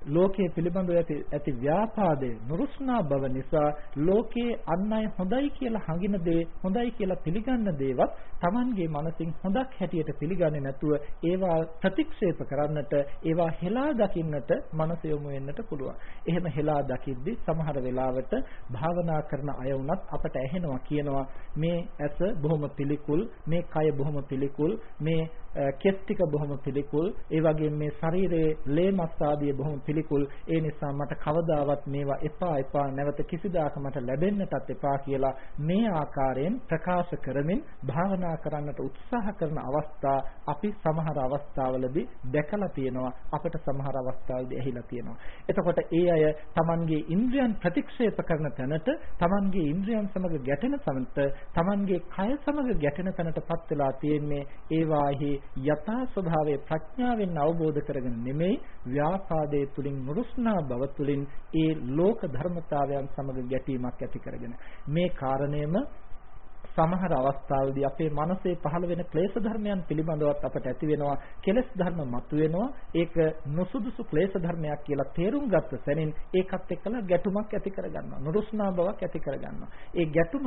ලෝකයේ පිළිබඳව ඇති ඇති ව්‍යාපාදය නුරුස්නා බව නිසා ලෝකයේ අන් අය හොඳයි කියලා හඟින දේ හොඳයි කියලා පිළිගන්න දේවත් Tamanගේ මනසින් හොඳක් හැටියට පිළිගන්නේ නැතුව ඒවා ප්‍රතික්ෂේප කරන්නට ඒවා හෙලා දකින්නට මනස යොමු වෙන්නට පුළුවන්. එහෙම හෙලා දකිද්දි සමහර වෙලාවට භාවනා කරන අය වුණත් අපට ඇහෙනවා කියනවා මේ ඇස බොහොම පිළිකුල් මේ කය බොහොම පිළිකුල් මේ Eh, කෙස් ටික බොහොම පිළිකුල්. ඒ වගේම මේ ශරීරයේ ලේ මස් ආදී බොහොම පිළිකුල්. ඒ නිසා මට කවදාවත් මේවා එපා එපා නැවත කිසිදාක මට ලැබෙන්නටත් එපා කියලා මේ ආකාරයෙන් ප්‍රකාශ කරමින් භාවනා කරන්නට උත්සාහ කරන අවස්ථා අපි සමහර අවස්ථාවලදී දැකලා තියෙනවා. අපිට සමහර අවස්ථාවලදී ඇහිලා තියෙනවා. එතකොට ඒ අය Tamanගේ ඉන්ද්‍රියන් ප්‍රතික්ෂේප කරන තැනට Tamanගේ ඉන්ද්‍රියන් සමග ගැටෙන සමට Tamanගේ කය සමග ගැටෙන තැනටපත් වෙලා තියෙන්නේ ඒවාහි යථා ස්වභාවය ප්‍රඥාවෙන් අවබෝධ කරගෙන නෙමෙයි ව්‍යාපාදයේ තුලින් නුරුස්නා බව තුලින් ඒ ලෝක ධර්මතාවයන් සමග ගැටීමක් ඇති කරගෙන. මේ කාරණයම සමහර අවස්ථාවලදී අපේ මනසේ පහළ වෙන ක්ලේශ ධර්මයන් පිළිබඳවත් අපට ඇති වෙනවා කෙලෙස් ධර්ම මතුවෙනවා. ඒක නොසුදුසු ක්ලේශ ධර්මයක් කියලා තේරුම් ගත්ත සැනින් ඒකත් එක්කලා ගැටුමක් ඇති කරගන්නවා නුරුස්නා බවක් ඇති කරගන්නවා. ඒ ගැටුම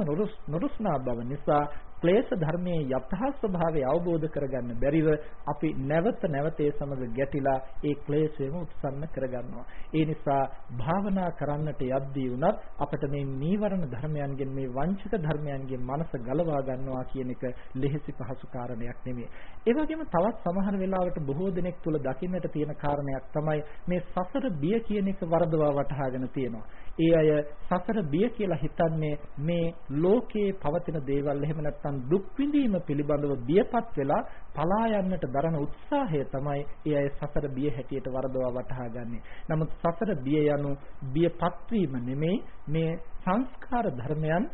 නුරුස්නා බව නිසා ක්ලේශ ධර්මයේ යථා ස්වභාවය අවබෝධ කරගන්න බැරිව අපි නැවත නැවත ඒ සමග ගැටිලා ඒ ක්ලේශයම උත්සන්න කරගන්නවා. ඒ නිසා භාවනා කරන්නට යද්දී වුණත් අපිට මේ නීවරණ ධර්මයන්ගෙන් මේ වංචක ධර්මයන්ගෙන් මනස ගලවා ගන්නවා කියන එක ලෙහෙසි පහසු කාරණයක් නෙමෙයි. ඒ වගේම තවත් සමහර වෙලාවට බොහෝ දෙනෙක් තුල දකින්නට තියෙන කාරණයක් තමයි මේ සසර බිය කියන එක වරදවා වටහාගෙන තියෙනවා. ඒ අය සසර බිය කියලා හිතන්නේ මේ ලෝකයේ පවතින දේවල් එහෙම නැත්නම් දුක් විඳීම පිළිබඳව බියපත් වෙලා පලා යන්නට දරන උත්සාහය තමයි ඒ අය සසර බිය හැටියට වරදවා වටහා ගන්නෙ. නමුත් සසර බිය යනු බියපත් වීම නෙමෙයි මේ සංස්කාර ධර්මයන්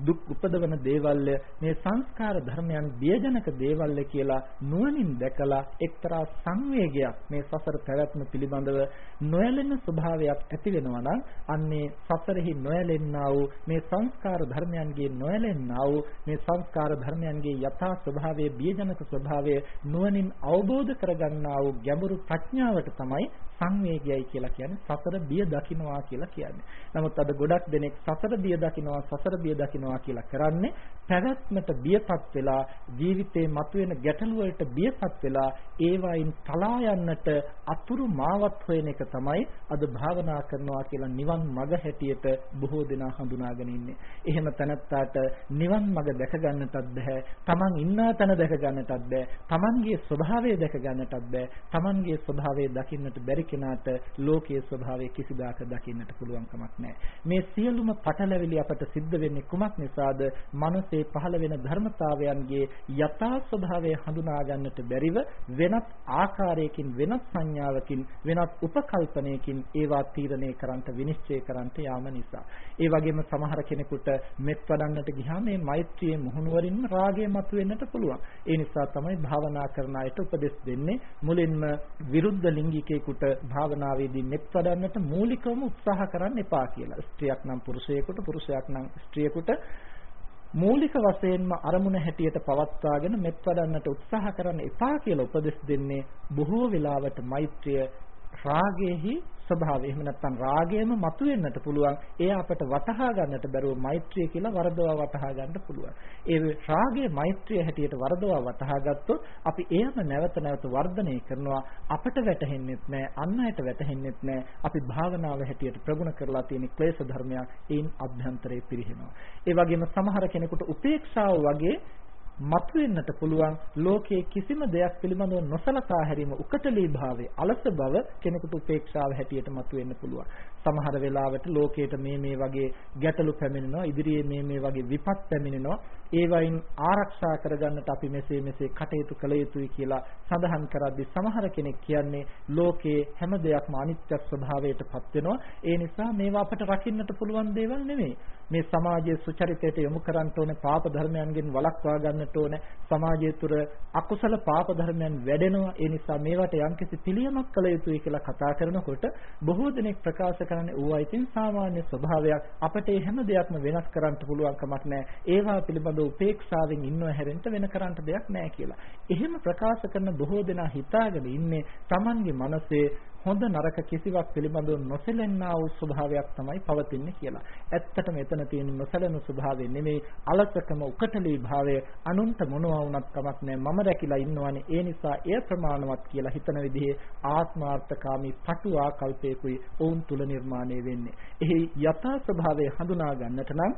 දුක් උපදවන දේවල් මේ සංස්කාර ධර්මයන් බියජනක දේවල් කියලා නුවණින් දැකලා එක්තරා සංවේගයක් මේ සසර පැවැත්ම පිළිබඳව නොයැලෙන ස්වභාවයක් ඇති වෙනවා නම් අන්නේ සසරෙහි නොයැලෙන්නා වූ මේ සංස්කාර ධර්මයන්ගේ නොයැලෙන්නා වූ මේ සංස්කාර ධර්මයන්ගේ යථා ස්වභාවයේ බියජනක ස්වභාවය නුවණින් අවබෝධ කරගන්නා වූ ගැඹුරු ප්‍රඥාවට තමයි සංවේගයයි කියලා කියන්නේ සසර බිය දකින්නවා කියලා කියන්නේ. නමුත් අද ගොඩක් දෙනෙක් සසර බිය දකින්නවා සසර බිය දකින්නවා කියලා කරන්නේ පැවැත්මට බියපත් වෙලා ජීවිතේ මතුවෙන ගැටලු වලට බියපත් වෙලා ඒවයින් තලා යන්නට අතුරු මාවත් හොයන එක තමයි අද භාවනා කරනවා කියලා නිවන් මඟ හැටියට බොහෝ දෙනා හඳුනාගෙන ඉන්නේ. එහෙම තැනත්තාට නිවන් මඟ දැක ගන්නටත් බෑ. Taman ඉන්නා තැන දැක ගන්නටත් බෑ. Tamanගේ ස්වභාවය දැක ගන්නටත් බෑ. Tamanගේ ස්වභාවය දකින්නට බැරි කෙනාට ලෝකයේ ස්වභාවය කිසිදාක දකින්නට පුළුවන් කමක් නැහැ. මේ සියලුම පටලැවිලි අපට සිද්ධ වෙන්නේ කුමක් නිසාද? මනසේ පහළ වෙන ධර්මතාවයන්ගේ යථා ස්වභාවය හඳුනා ගන්නට බැරිව වෙනත් ආකාරයකින් වෙනත් සංඥාවකින් වෙනත් උපකල්පනයකින් ඒවා තීරණය කරන්නට විනිශ්චය කරන්නට යාම නිසා. ඒ වගේම සමහර කෙනෙකුට මෙත් වඩන්නට ගියාම මේ මෛත්‍රියේ මුහුණුවරින්ම රාගය මතුවෙන්නට පුළුවන්. ඒ නිසා තමයි භාවනා කරන අයට උපදෙස් දෙන්නේ මුලින්ම විරුද්ධ ලිංගිකයෙකුට භාවනාවේදී මෙත් වඩන්නට මූලිකවම උත්සාහ කරන්න එපා කියලා. ස්ත්‍රියක් නම් පුරුෂයෙකුට, පුරුෂයෙක් නම් ස්ත්‍රියකට මූලික වශයෙන්ම අරමුණ හැටියට පවත්වාගෙන මෙත් වඩන්නට උත්සාහ කරන්න එපා කියලා උපදෙස් දෙන්නේ බොහෝ වෙලාවට මෛත්‍රිය රාගයේහි ස්වභාවය. එහෙම නැත්නම් රාගයම මතුවෙන්නට පුළුවන්. ඒ අපට වටහා ගන්නට බැරුව මෛත්‍රිය කියලා වරදවා වටහා ගන්න පුළුවන්. ඒ රාගයේ මෛත්‍රිය හැටියට වරදවා වටහා ගත්තොත් අපි එයම නැවත නැවත වර්ධනය කරනවා. අපට වැටහෙන්නෙත් නැහැ, අන් අයට වැටහෙන්නෙත් නැහැ. අපි භාවනාව හැටියට ප්‍රගුණ කරලා තියෙන ක්ලේශ ධර්මයක් ඒන් අභ්‍යන්තරේ පිරිහෙනවා. ඒ වගේම සමහර කෙනෙකුට උපේක්ෂාව වගේ මතුවෙන්නට පුළුවන් ලෝකයේ කිසිම දෙයක් පිළිබඳව නොසලකා හැරීම උකටලී භාවය අලස බව කෙනෙකුට උපේක්ෂාව හැටියට මතුවෙන්න පුළුවන්. සමහර වෙලාවට ලෝකයට මේ මේ වගේ ගැටලු පැමිණෙනවා ඉදිරියේ මේ මේ වගේ විපත් පැමිණෙනවා. ඒවයින් ආරක්ෂා කරගන්නට අපි මෙසේ මෙසේ කටයුතු කළ යුතුයි කියලා සඳහන් කරද්දී සමහර කෙනෙක් කියන්නේ ලෝකයේ හැම දෙයක්ම අනිත්‍ය ස්වභාවයටපත් වෙනවා. ඒ නිසා මේවා අපට රකින්නට පුළුවන් දේවල් නෙමෙයි. මේ සමාජයේ සුචරිතයට යොමු කරන්න ඕනේ පාප ධර්මයන්ගෙන් වළක්වා ගන්නට ඕනේ. සමාජය තුර අකුසල පාප ධර්මයන් වැඩෙනවා. ඒ නිසා මේවට යම්කිසි පිළියමක් කළ යුතුයි කියලා කතා කරනකොට බොහෝ දෙනෙක් ප්‍රකාශ කරන්නේ. ඕවා ඉතින් සාමාන්‍ය ස්වභාවයක්. අපිට මේ හැම දෙයක්ම වෙනස් කරන්න පුළුවන් කමක් නැහැ. ඒවා පිළිබඳව උපේක්ෂාවෙන් ඉන්නව හැරෙන්න වෙන කරන්න දෙයක් නැහැ කියලා. එහෙම ප්‍රකාශ කරන බොහෝ දෙනා හිතාගෙන ඉන්නේ Tamange මනසේ හොඳ නරක කිසිවක් පිළිබඳව නොසැලෙන්නා වූ ස්වභාවයක් තමයි පවතින්නේ කියලා. ඇත්තටම එතන තියෙන නොසැලෙන ස්වභාවය නෙමෙයි අලසකම උකටලී භාවය අනුන්ට මොනවා වුණත් කමක් නැහැ මම රැකිලා ඉන්නවනේ ඒ නිසා එය ප්‍රමාණවත් කියලා හිතන විදිහේ ආත්මාර්ථකාමී පටු ආකල්පයකුයි ඔවුන් තුල නිර්මාණය වෙන්නේ. එහි යථා ස්වභාවය හඳුනා ගන්නට නම්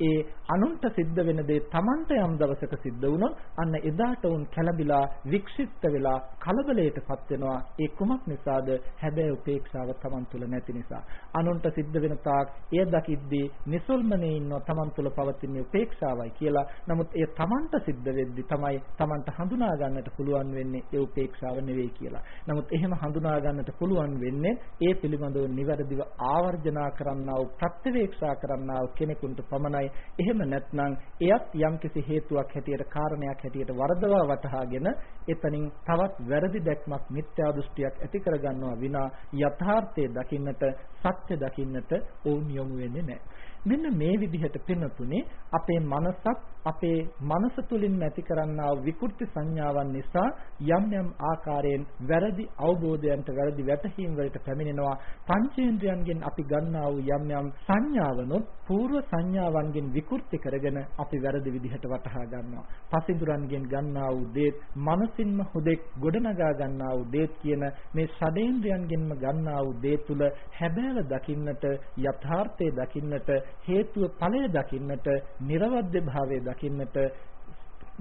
ඒ අනුන්ට සිද්ධ වෙන දේ Tamanට යම් දවසක සිද්ධ වුණොත් අන්න එදාට උන් කලබිලා වික්ෂිප්ත වෙලා කලබලයටපත් වෙනවා. ඒ කුමක් නිසාද? හැබැයි උපේක්ෂාව Taman තුල නැති නිසා. අනුන්ට සිද්ධ වෙන තාක් එය දකිද්දී නිසල්මනේ ඉන්නව Taman තුල පවතින උපේක්ෂාවයි කියලා. නමුත් ඒ Tamanට සිද්ධ වෙද්දී තමයි Tamanට හඳුනා ගන්නට පුළුවන් වෙන්නේ ඒ උපේක්ෂාව නෙවෙයි කියලා. නමුත් එහෙම හඳුනා ගන්නට පුළුවන් වෙන්නේ ඒ පිළිබඳව නිවැරදිව ආවර්ජනා කරන්නා වූ ප්‍රත්‍යවේක්ෂා කරන්නා වූ කෙනෙකුට පමණයි. තමයි. එහෙම නැත්නම් එයත් යම්කිසි හේතුවක් හැටියට කාරණයක් හැටියට වරදවා වටහාගෙන එතනින් තවත් වැරදි දැක්මක් මිත්‍යා දෘෂ්ටියක් ඇති කරගන්නවා විනා යථාර්ථය දකින්නට සත්‍ය දකින්නට ඕන් යොමු වෙන්නේ නැහැ. මෙන්න මේ විදිහට පෙනුතුනේ අපේ මනසත් අපේ මනස තුලින් නැති කරන්නා විකෘති සංඥාවන් නිසා යම් යම් ආකාරයෙන් වැරදි අවබෝධයන්ට වැරදි වැටහීම් වලට පැමිණෙනවා. පංචේන්ද්‍රයන්ගෙන් අපි ගන්නා වූ යම් යම් සංඥාවනොත් పూర్ව සංඥාවන්ගෙන් විකෘති කරගෙන අපි වැරදි විදිහට වටහා ගන්නවා. පසින්දුරන්ගෙන් ගන්නා වූ දේත් මනසින්ම හුදෙක් ගොඩනගා ගන්නා වූ දේත් කියන මේ ෂඩේන්ද්‍රයන්ගෙන්ම ගන්නා වූ දේ තුල හැබෑව දකින්නට යථාර්ථය දකින්නට හේතුව ඵලය දකින්නට, නිර්වද්‍ය භාවය දකින්නට,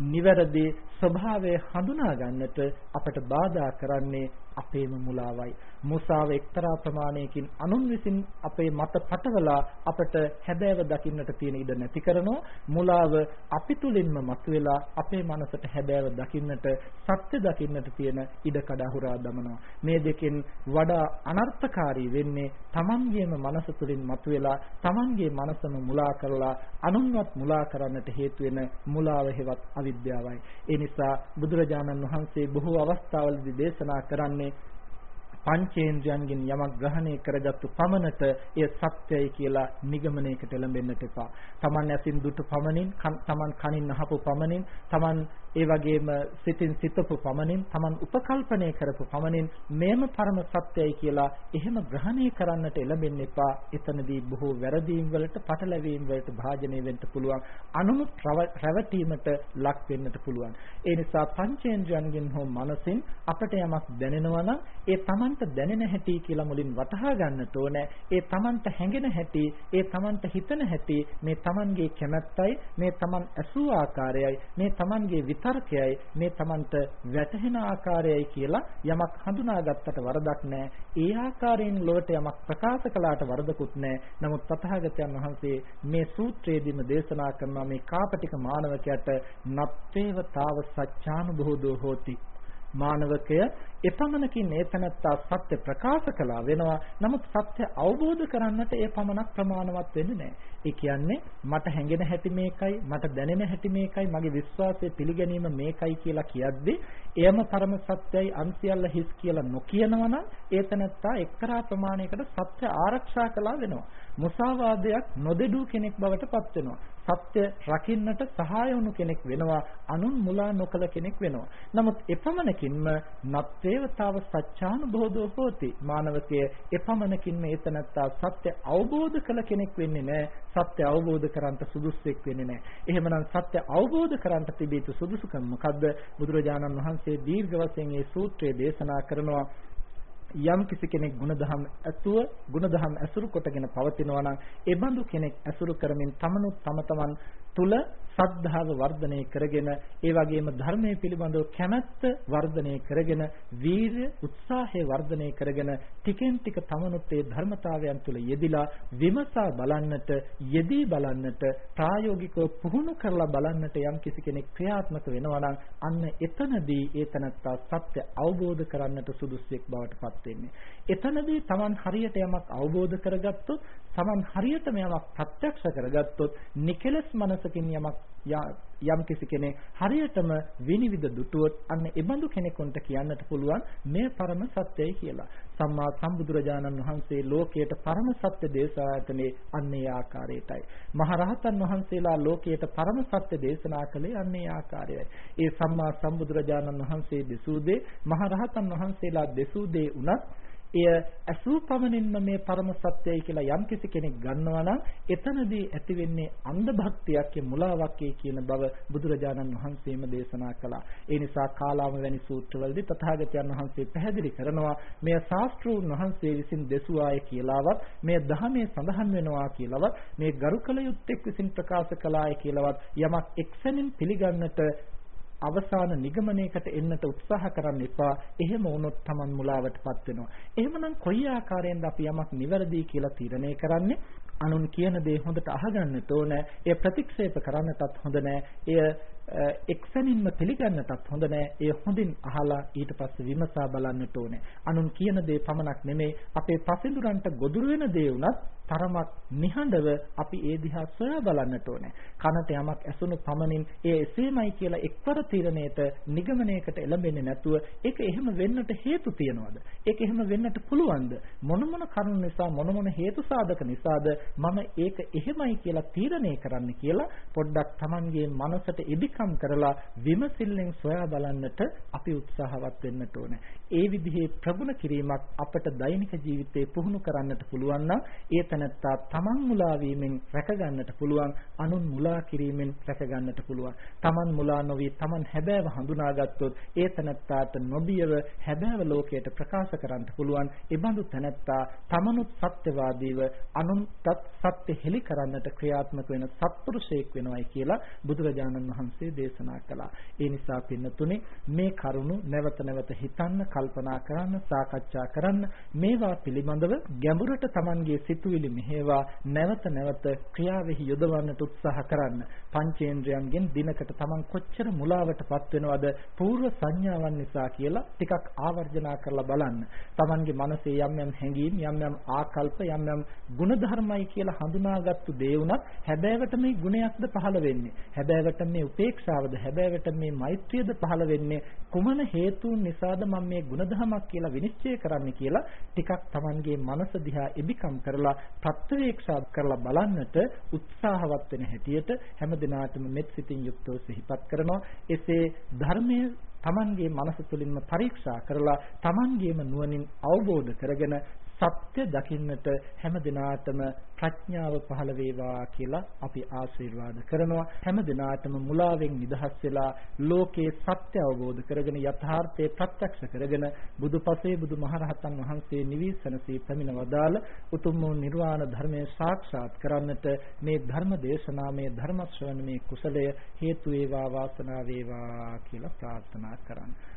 නිවැරදි ස්වභාවය හඳුනා ගන්නට අපට බාධා කරන්නේ අපේම මුලාවයි. මුසාව එක්තරා ප්‍රමාණයකින් අනුන් විසින් අපේ මත පටවලා අපට හැබෑව දකින්නට තියෙන ඉඩ නැති කරනවා. මුලාව අපි තුලින්ම මතුවලා අපේ මනසට හැබෑව දකින්නට සත්‍ය දකින්නට තියෙන ඉඩ කඩහුරා දමනවා. මේ දෙකෙන් වඩා අනර්ථකාරී වෙන්නේ Tamanගේම මනස තුලින් මතුවලා Tamanගේ මනසම මුලා කරලා අනුන්වත් මුලා කරන්නට හේතු වෙන මුලාව හේවත් අවිද්‍යාවයි. ඒ නිසා බුදුරජාණන් වහන්සේ බොහෝ අවස්ථාවලදී දේශනා කරන්නේ පංචේන්ද්‍රයන්ගෙන් යමක් ග්‍රහණය කරගත්තු පමණට එය සත්‍යයි කියලා නිගමනයකට එළඹෙන්නට එපා. Taman ඇසින් දුටු පමණින්, Taman කනින් අහපු පමණින්, Taman ඒ වගේම සිතින් සිතපු පමණින්, Taman උපකල්පනය කරපු පමණින් මේම පරම සත්‍යයි කියලා එහෙම ග්‍රහණය කරන්නට එළඹෙන්න එපා. එතනදී බොහෝ වැරදීම් වලට, පටලැවීම් වලට භාජනය වෙන්න පුළුවන්. අනුමුත් රැවටීමට ලක් වෙන්නට පුළුවන්. ඒ නිසා පංචේන්ද්‍රයන්ගෙන් හෝ මනසින් අපට යමක් දැනෙනවා නම් ඒ Taman තමන්ට දැනෙන හැටි කියලා මුලින් වටහා ගන්නට ඕනේ. ඒ තමන්ට හැඟෙන හැටි, ඒ තමන්ට හිතන හැටි මේ තමන්ගේ කැමැත්තයි, මේ තමන් ඇසූ ආකාරයයි, මේ තමන්ගේ විතර්කයයි, මේ තමන්ට වැටහෙන ආකාරයයි කියලා යමක් හඳුනාගත්තට වරදක් නැහැ. ඒ ආකාරයෙන් ලොවට යමක් ප්‍රකාශ කළාට වරදකුත් නැහැ. නමුත් තථාගතයන් වහන්සේ මේ සූත්‍රයේදීම දේශනා කරනවා මේ කාපටික මානවකයට නත්තේවතාව සත්‍යානුභෝධෝ හෝති මානවකය එපමණකින් ඒ තනත්තා සත්‍ය ප්‍රකාශ කළා වෙනවා. නමුත් සත්‍ය අවබෝධ කරන්නට ඒ පමණක් ප්‍රමාණවත් වෙන්නේ නැහැ. ඒ කියන්නේ මට හැඟෙන හැටි මේකයි, මට දැනෙන හැටි මේකයි, මගේ විශ්වාසය පිළිගැනීම මේකයි කියලා කියද්දී එයම පරම සත්‍යයි අන්සියල්ල හිස් කියලා නොකියනවා නම් ඒ තනත්තා එක්තරා ප්‍රමාණයකට සත්‍ය ආරක්ෂා කළා වෙනවා. මුසාවාදයක් නොදෙඩූ කෙනෙක් බවට පත් වෙනවා. සත්‍ය රකින්නට සහාය වුණු කෙනෙක් වෙනවා. අනුන් මුලා නොකළ කෙනෙක් වෙනවා. නමුත් එපමණකින්ම සේවතාව සත්‍යානුබෝධෝ හෝති මානවකය එපමණකින් මේ තනත්තා සත්‍ය අවබෝධ කළ කෙනෙක් වෙන්නේ නැහැ සත්‍ය අවබෝධ කරන්ට සුදුස්සෙක් වෙන්නේ නැහැ එහෙමනම් සත්‍ය අවබෝධ කරන්ට තිබිය යුතු සුදුසුකම් මොකද්ද? බුදුරජාණන් වහන්සේ දීර්ඝ වශයෙන් මේ සූත්‍රය දේශනා කරනවා. යම් කිසි කෙනෙක් ಗುಣධම් ඇතුව ಗುಣධම් ඇසුරු කොටගෙන පවතිනවා නම් ඒ බඳු කෙනෙක් ඇසුරු කරමින් තමනුත් තම තමන් තුල සද්ධාව වර්ධනය කරගෙන ඒ වගේම ධර්මයේ පිළිබඳව කැමැත්ත වර්ධනය කරගෙන වීර්ය උත්සාහය වර්ධනය කරගෙන ටිකෙන් ටික තමනුත් ඒ ධර්මතාවයන් තුල යෙදිලා විමසා බලන්නට යෙදී බලන්නට ප්‍රායෝගිකව පුහුණු කරලා බලන්නට යම් කිසි කෙනෙක් ක්‍රියාත්මක වෙනවා නම් අන්න එතනදී ඒ තනත්තා සත්‍ය අවබෝධ කරන්නට සුදුස්සෙක් බවට පත් වෙන්නේ. එතනදී Taman හරියට යමක් අවබෝධ කරගත්තොත් Taman හරියටම යමක් ප්‍රත්‍යක්ෂ කරගත්තොත් නිකලස් මනසකින් යමක් යම් කිසි කෙනෙක් හරියටම විනිවිද දුටුවොත් අන්න එබඳු කෙනෙකුට කියන්නට පුළුවන් මේ පරම සත්‍යයි කියලා. සම්මා සම්බුදුරජාණන් වහන්සේ ලෝකයට පරම සත්‍ය දේශායතනේ අන්නේ ආකාරයටයි. මහරහතන් වහන්සේලා ලෝකයට පරම සත්‍ය දේශනා කළේ අන්නේ ආකාරයයි. ඒ සම්මා සම්බුදුරජාණන් වහන්සේ දෙසූ දේ මහරහතන් වහන්සේලා දෙසූ දේ උනත් එය අසූ පමණින්ම මේ පරම සත්‍යයි කියලා යම්කිසි කෙනෙක් ගන්නවා නම් එතනදී ඇති වෙන්නේ අන්ධ භක්තියක් මුලාවක් කියන බව බුදුරජාණන් වහන්සේම දේශනා කළා. ඒ නිසා කාලාම වැනි සූත්‍රවලදී තථාගතයන් වහන්සේ පැහැදිලි කරනවා මෙය ශාස්ත්‍රූන් වහන්සේ විසින් දෙසුවාය කියලාවත් මෙය ධහමේ සඳහන් වෙනවා කියලාවත් මේ ගරුකල යුත්තේක් විසින් ප්‍රකාශ කළාය කියලාවත් යමක් එක්සැනින් පිළිගන්නට අවසාන නිගමනයකට එන්නට උත්සාහ කරන්න එපා. එහෙම වුණොත් Taman මුලාවටපත් වෙනවා. එහෙමනම් කොයි ආකාරයෙන්ද අපි යමක් නිවැරදි කියලා තීරණය කරන්නේ? අනුන් කියන දේ හොඳට අහගන්නට ඕන. එය ප්‍රතික්ෂේප කරන්නටත් හොඳ නෑ. එය එක්සැනින්ම පිළිගන්නටත් හොඳ නෑ. එය හොඳින් අහලා ඊට පස්සේ විමසා බලන්නට ඕනේ. අනුන් කියන දේ පමණක් නෙමෙයි අපේ පසින්දුරන්ට ගොදුරු වෙන දේ උනත් තරමක් නිහඬව අපි ඒ දිහා සොයා බලන්නට ඕනේ. කනට යමක් ඇසුණු පමණින් ඒ එසේමයි කියලා එක්වර තීරණයට නිගමනයකට එළඹෙන්නේ නැතුව ඒක එහෙම වෙන්නට හේතු තියනවාද? ඒක එහෙම වෙන්නට පුළුවන්ද? මොන මොන කරුණු නිසා මොන මොන හේතු සාධක නිසාද මම ඒක එහෙමයි කියලා තීරණය කරන්න කියලා පොඩ්ඩක් Tamanගේ මනසට ඉදිකම් කරලා විමසිල්ලෙන් සොයා බලන්නට අපි උත්සාහවත් වෙන්නට ඕනේ. ඒ විදිහේ ප්‍රගුණ කිරීමක් අපට දෛනික ජීවිතේ පුහුණු කරන්නට පුළුවන් නම් ඒ තැනත්තා තමන් මුලා වීමෙන් රැකගන්නට පුළුවන් අනුන් මුලා කිරීමෙන් රැකගන්නට පුළුවන් තමන් මුලා නොවි තමන් හැබෑව හඳුනාගත්තොත් ඒ තැනත්තාට නොබියව හැබෑව ලෝකයට ප්‍රකාශ කරන්නට පුළුවන් ඒ බඳු තැනත්තා තමනුත් සත්‍යවාදීව අනුන්ටත් සත්‍ය හෙළි කරන්නට ක්‍රියාත්මක වෙන සත්පුරුෂයෙක් වෙනවයි කියලා බුදුරජාණන් වහන්සේ වහන්සේ දේශනා කළා. ඒ නිසා පින්නතුනේ මේ කරුණු නැවත නැවත හිතන්න, කල්පනා කරන්න, සාකච්ඡා කරන්න මේවා පිළිබඳව ගැඹුරට Tamanගේ සිතුවිලි මෙහෙවා නැවත නැවත ක්‍රියාවෙහි යොදවන්නට උත්සාහ කරන්න. පංචේන්ද්‍රයන්ගෙන් දිනකට Taman කොච්චර මුලාවටපත් වෙනවද పూర్ව සංඥාවන් නිසා කියලා ටිකක් ආවර්ජනා කරලා බලන්න. Tamanගේ මනසේ යම් යම් හැඟීම්, යම් යම් ආකල්ප, යම් යම් ಗುಣධර්මයි කියලා හඳුනාගත්තු දේ උනත් හැබෑවට මේ ගුණයක්ද පහළ වෙන්නේ. හැබෑවට මේ උපේක්ෂා උපේක්ෂාවද, හැබෑවට මේ මෛත්‍රියද පහළ වෙන්නේ කුමන හේතුන් නිසාද මම මේ ಗುಣධමයක් කියලා විනිශ්චය කරන්න කියලා ටිකක් Tamanගේ මනස දිහා ඉබිකම් කරලා ප්‍රත්‍යවේක්ෂා කරලා බලන්නට උත්සාහවත් වෙන හැටියට හැම දිනාටම මෙත් සිතින් යුක්තව සිහිපත් කරනවා. එසේ ධර්මයේ Tamanගේ මනස තුළින්ම පරීක්ෂා කරලා Tamanගේම නුවණින් අවබෝධ කරගෙන සත්‍ය දකින්නට හැම දිනාටම ප්‍රඥාව පහළ වේවා කියලා අපි ආශිර්වාද කරනවා. හැම දිනාටම මුලාවෙන් නිදහස් වෙලා ලෝකේ සත්‍ය අවබෝධ කරගෙන යථාර්ථය ප්‍රත්‍යක්ෂ කරගෙන බුදුපසේ බුදුමහරහතන් වහන්සේ නිවිසනසේ පැමිණ වදාළ උතුම් වූ නිර්වාණ ධර්මය සාක්ෂාත් කරන්නට මේ ධර්ම දේශනාමය ධර්ම ශ්‍රවණමේ කුසලය හේතු වේවා වාසනාව වේවා කියලා ප්‍රාර්ථනා කරන්නේ.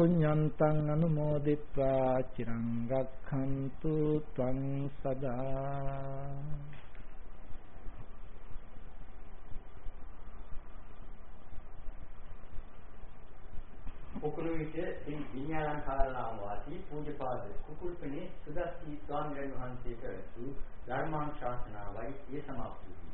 පුඤ්ඤන්තං අනුමෝදිත්වා චිරං රක්ඛන්තු ත්වං සදා උකුළු විට ශ්‍රී විඤ්ඤාණකාරලාම වාසී පූජ්‍යපාද කුකුල්පනේ සුදස්සී ස්වාමීන් වහන්සේට ධර්මානුශාසනාවයි සිය සමාප්තිය.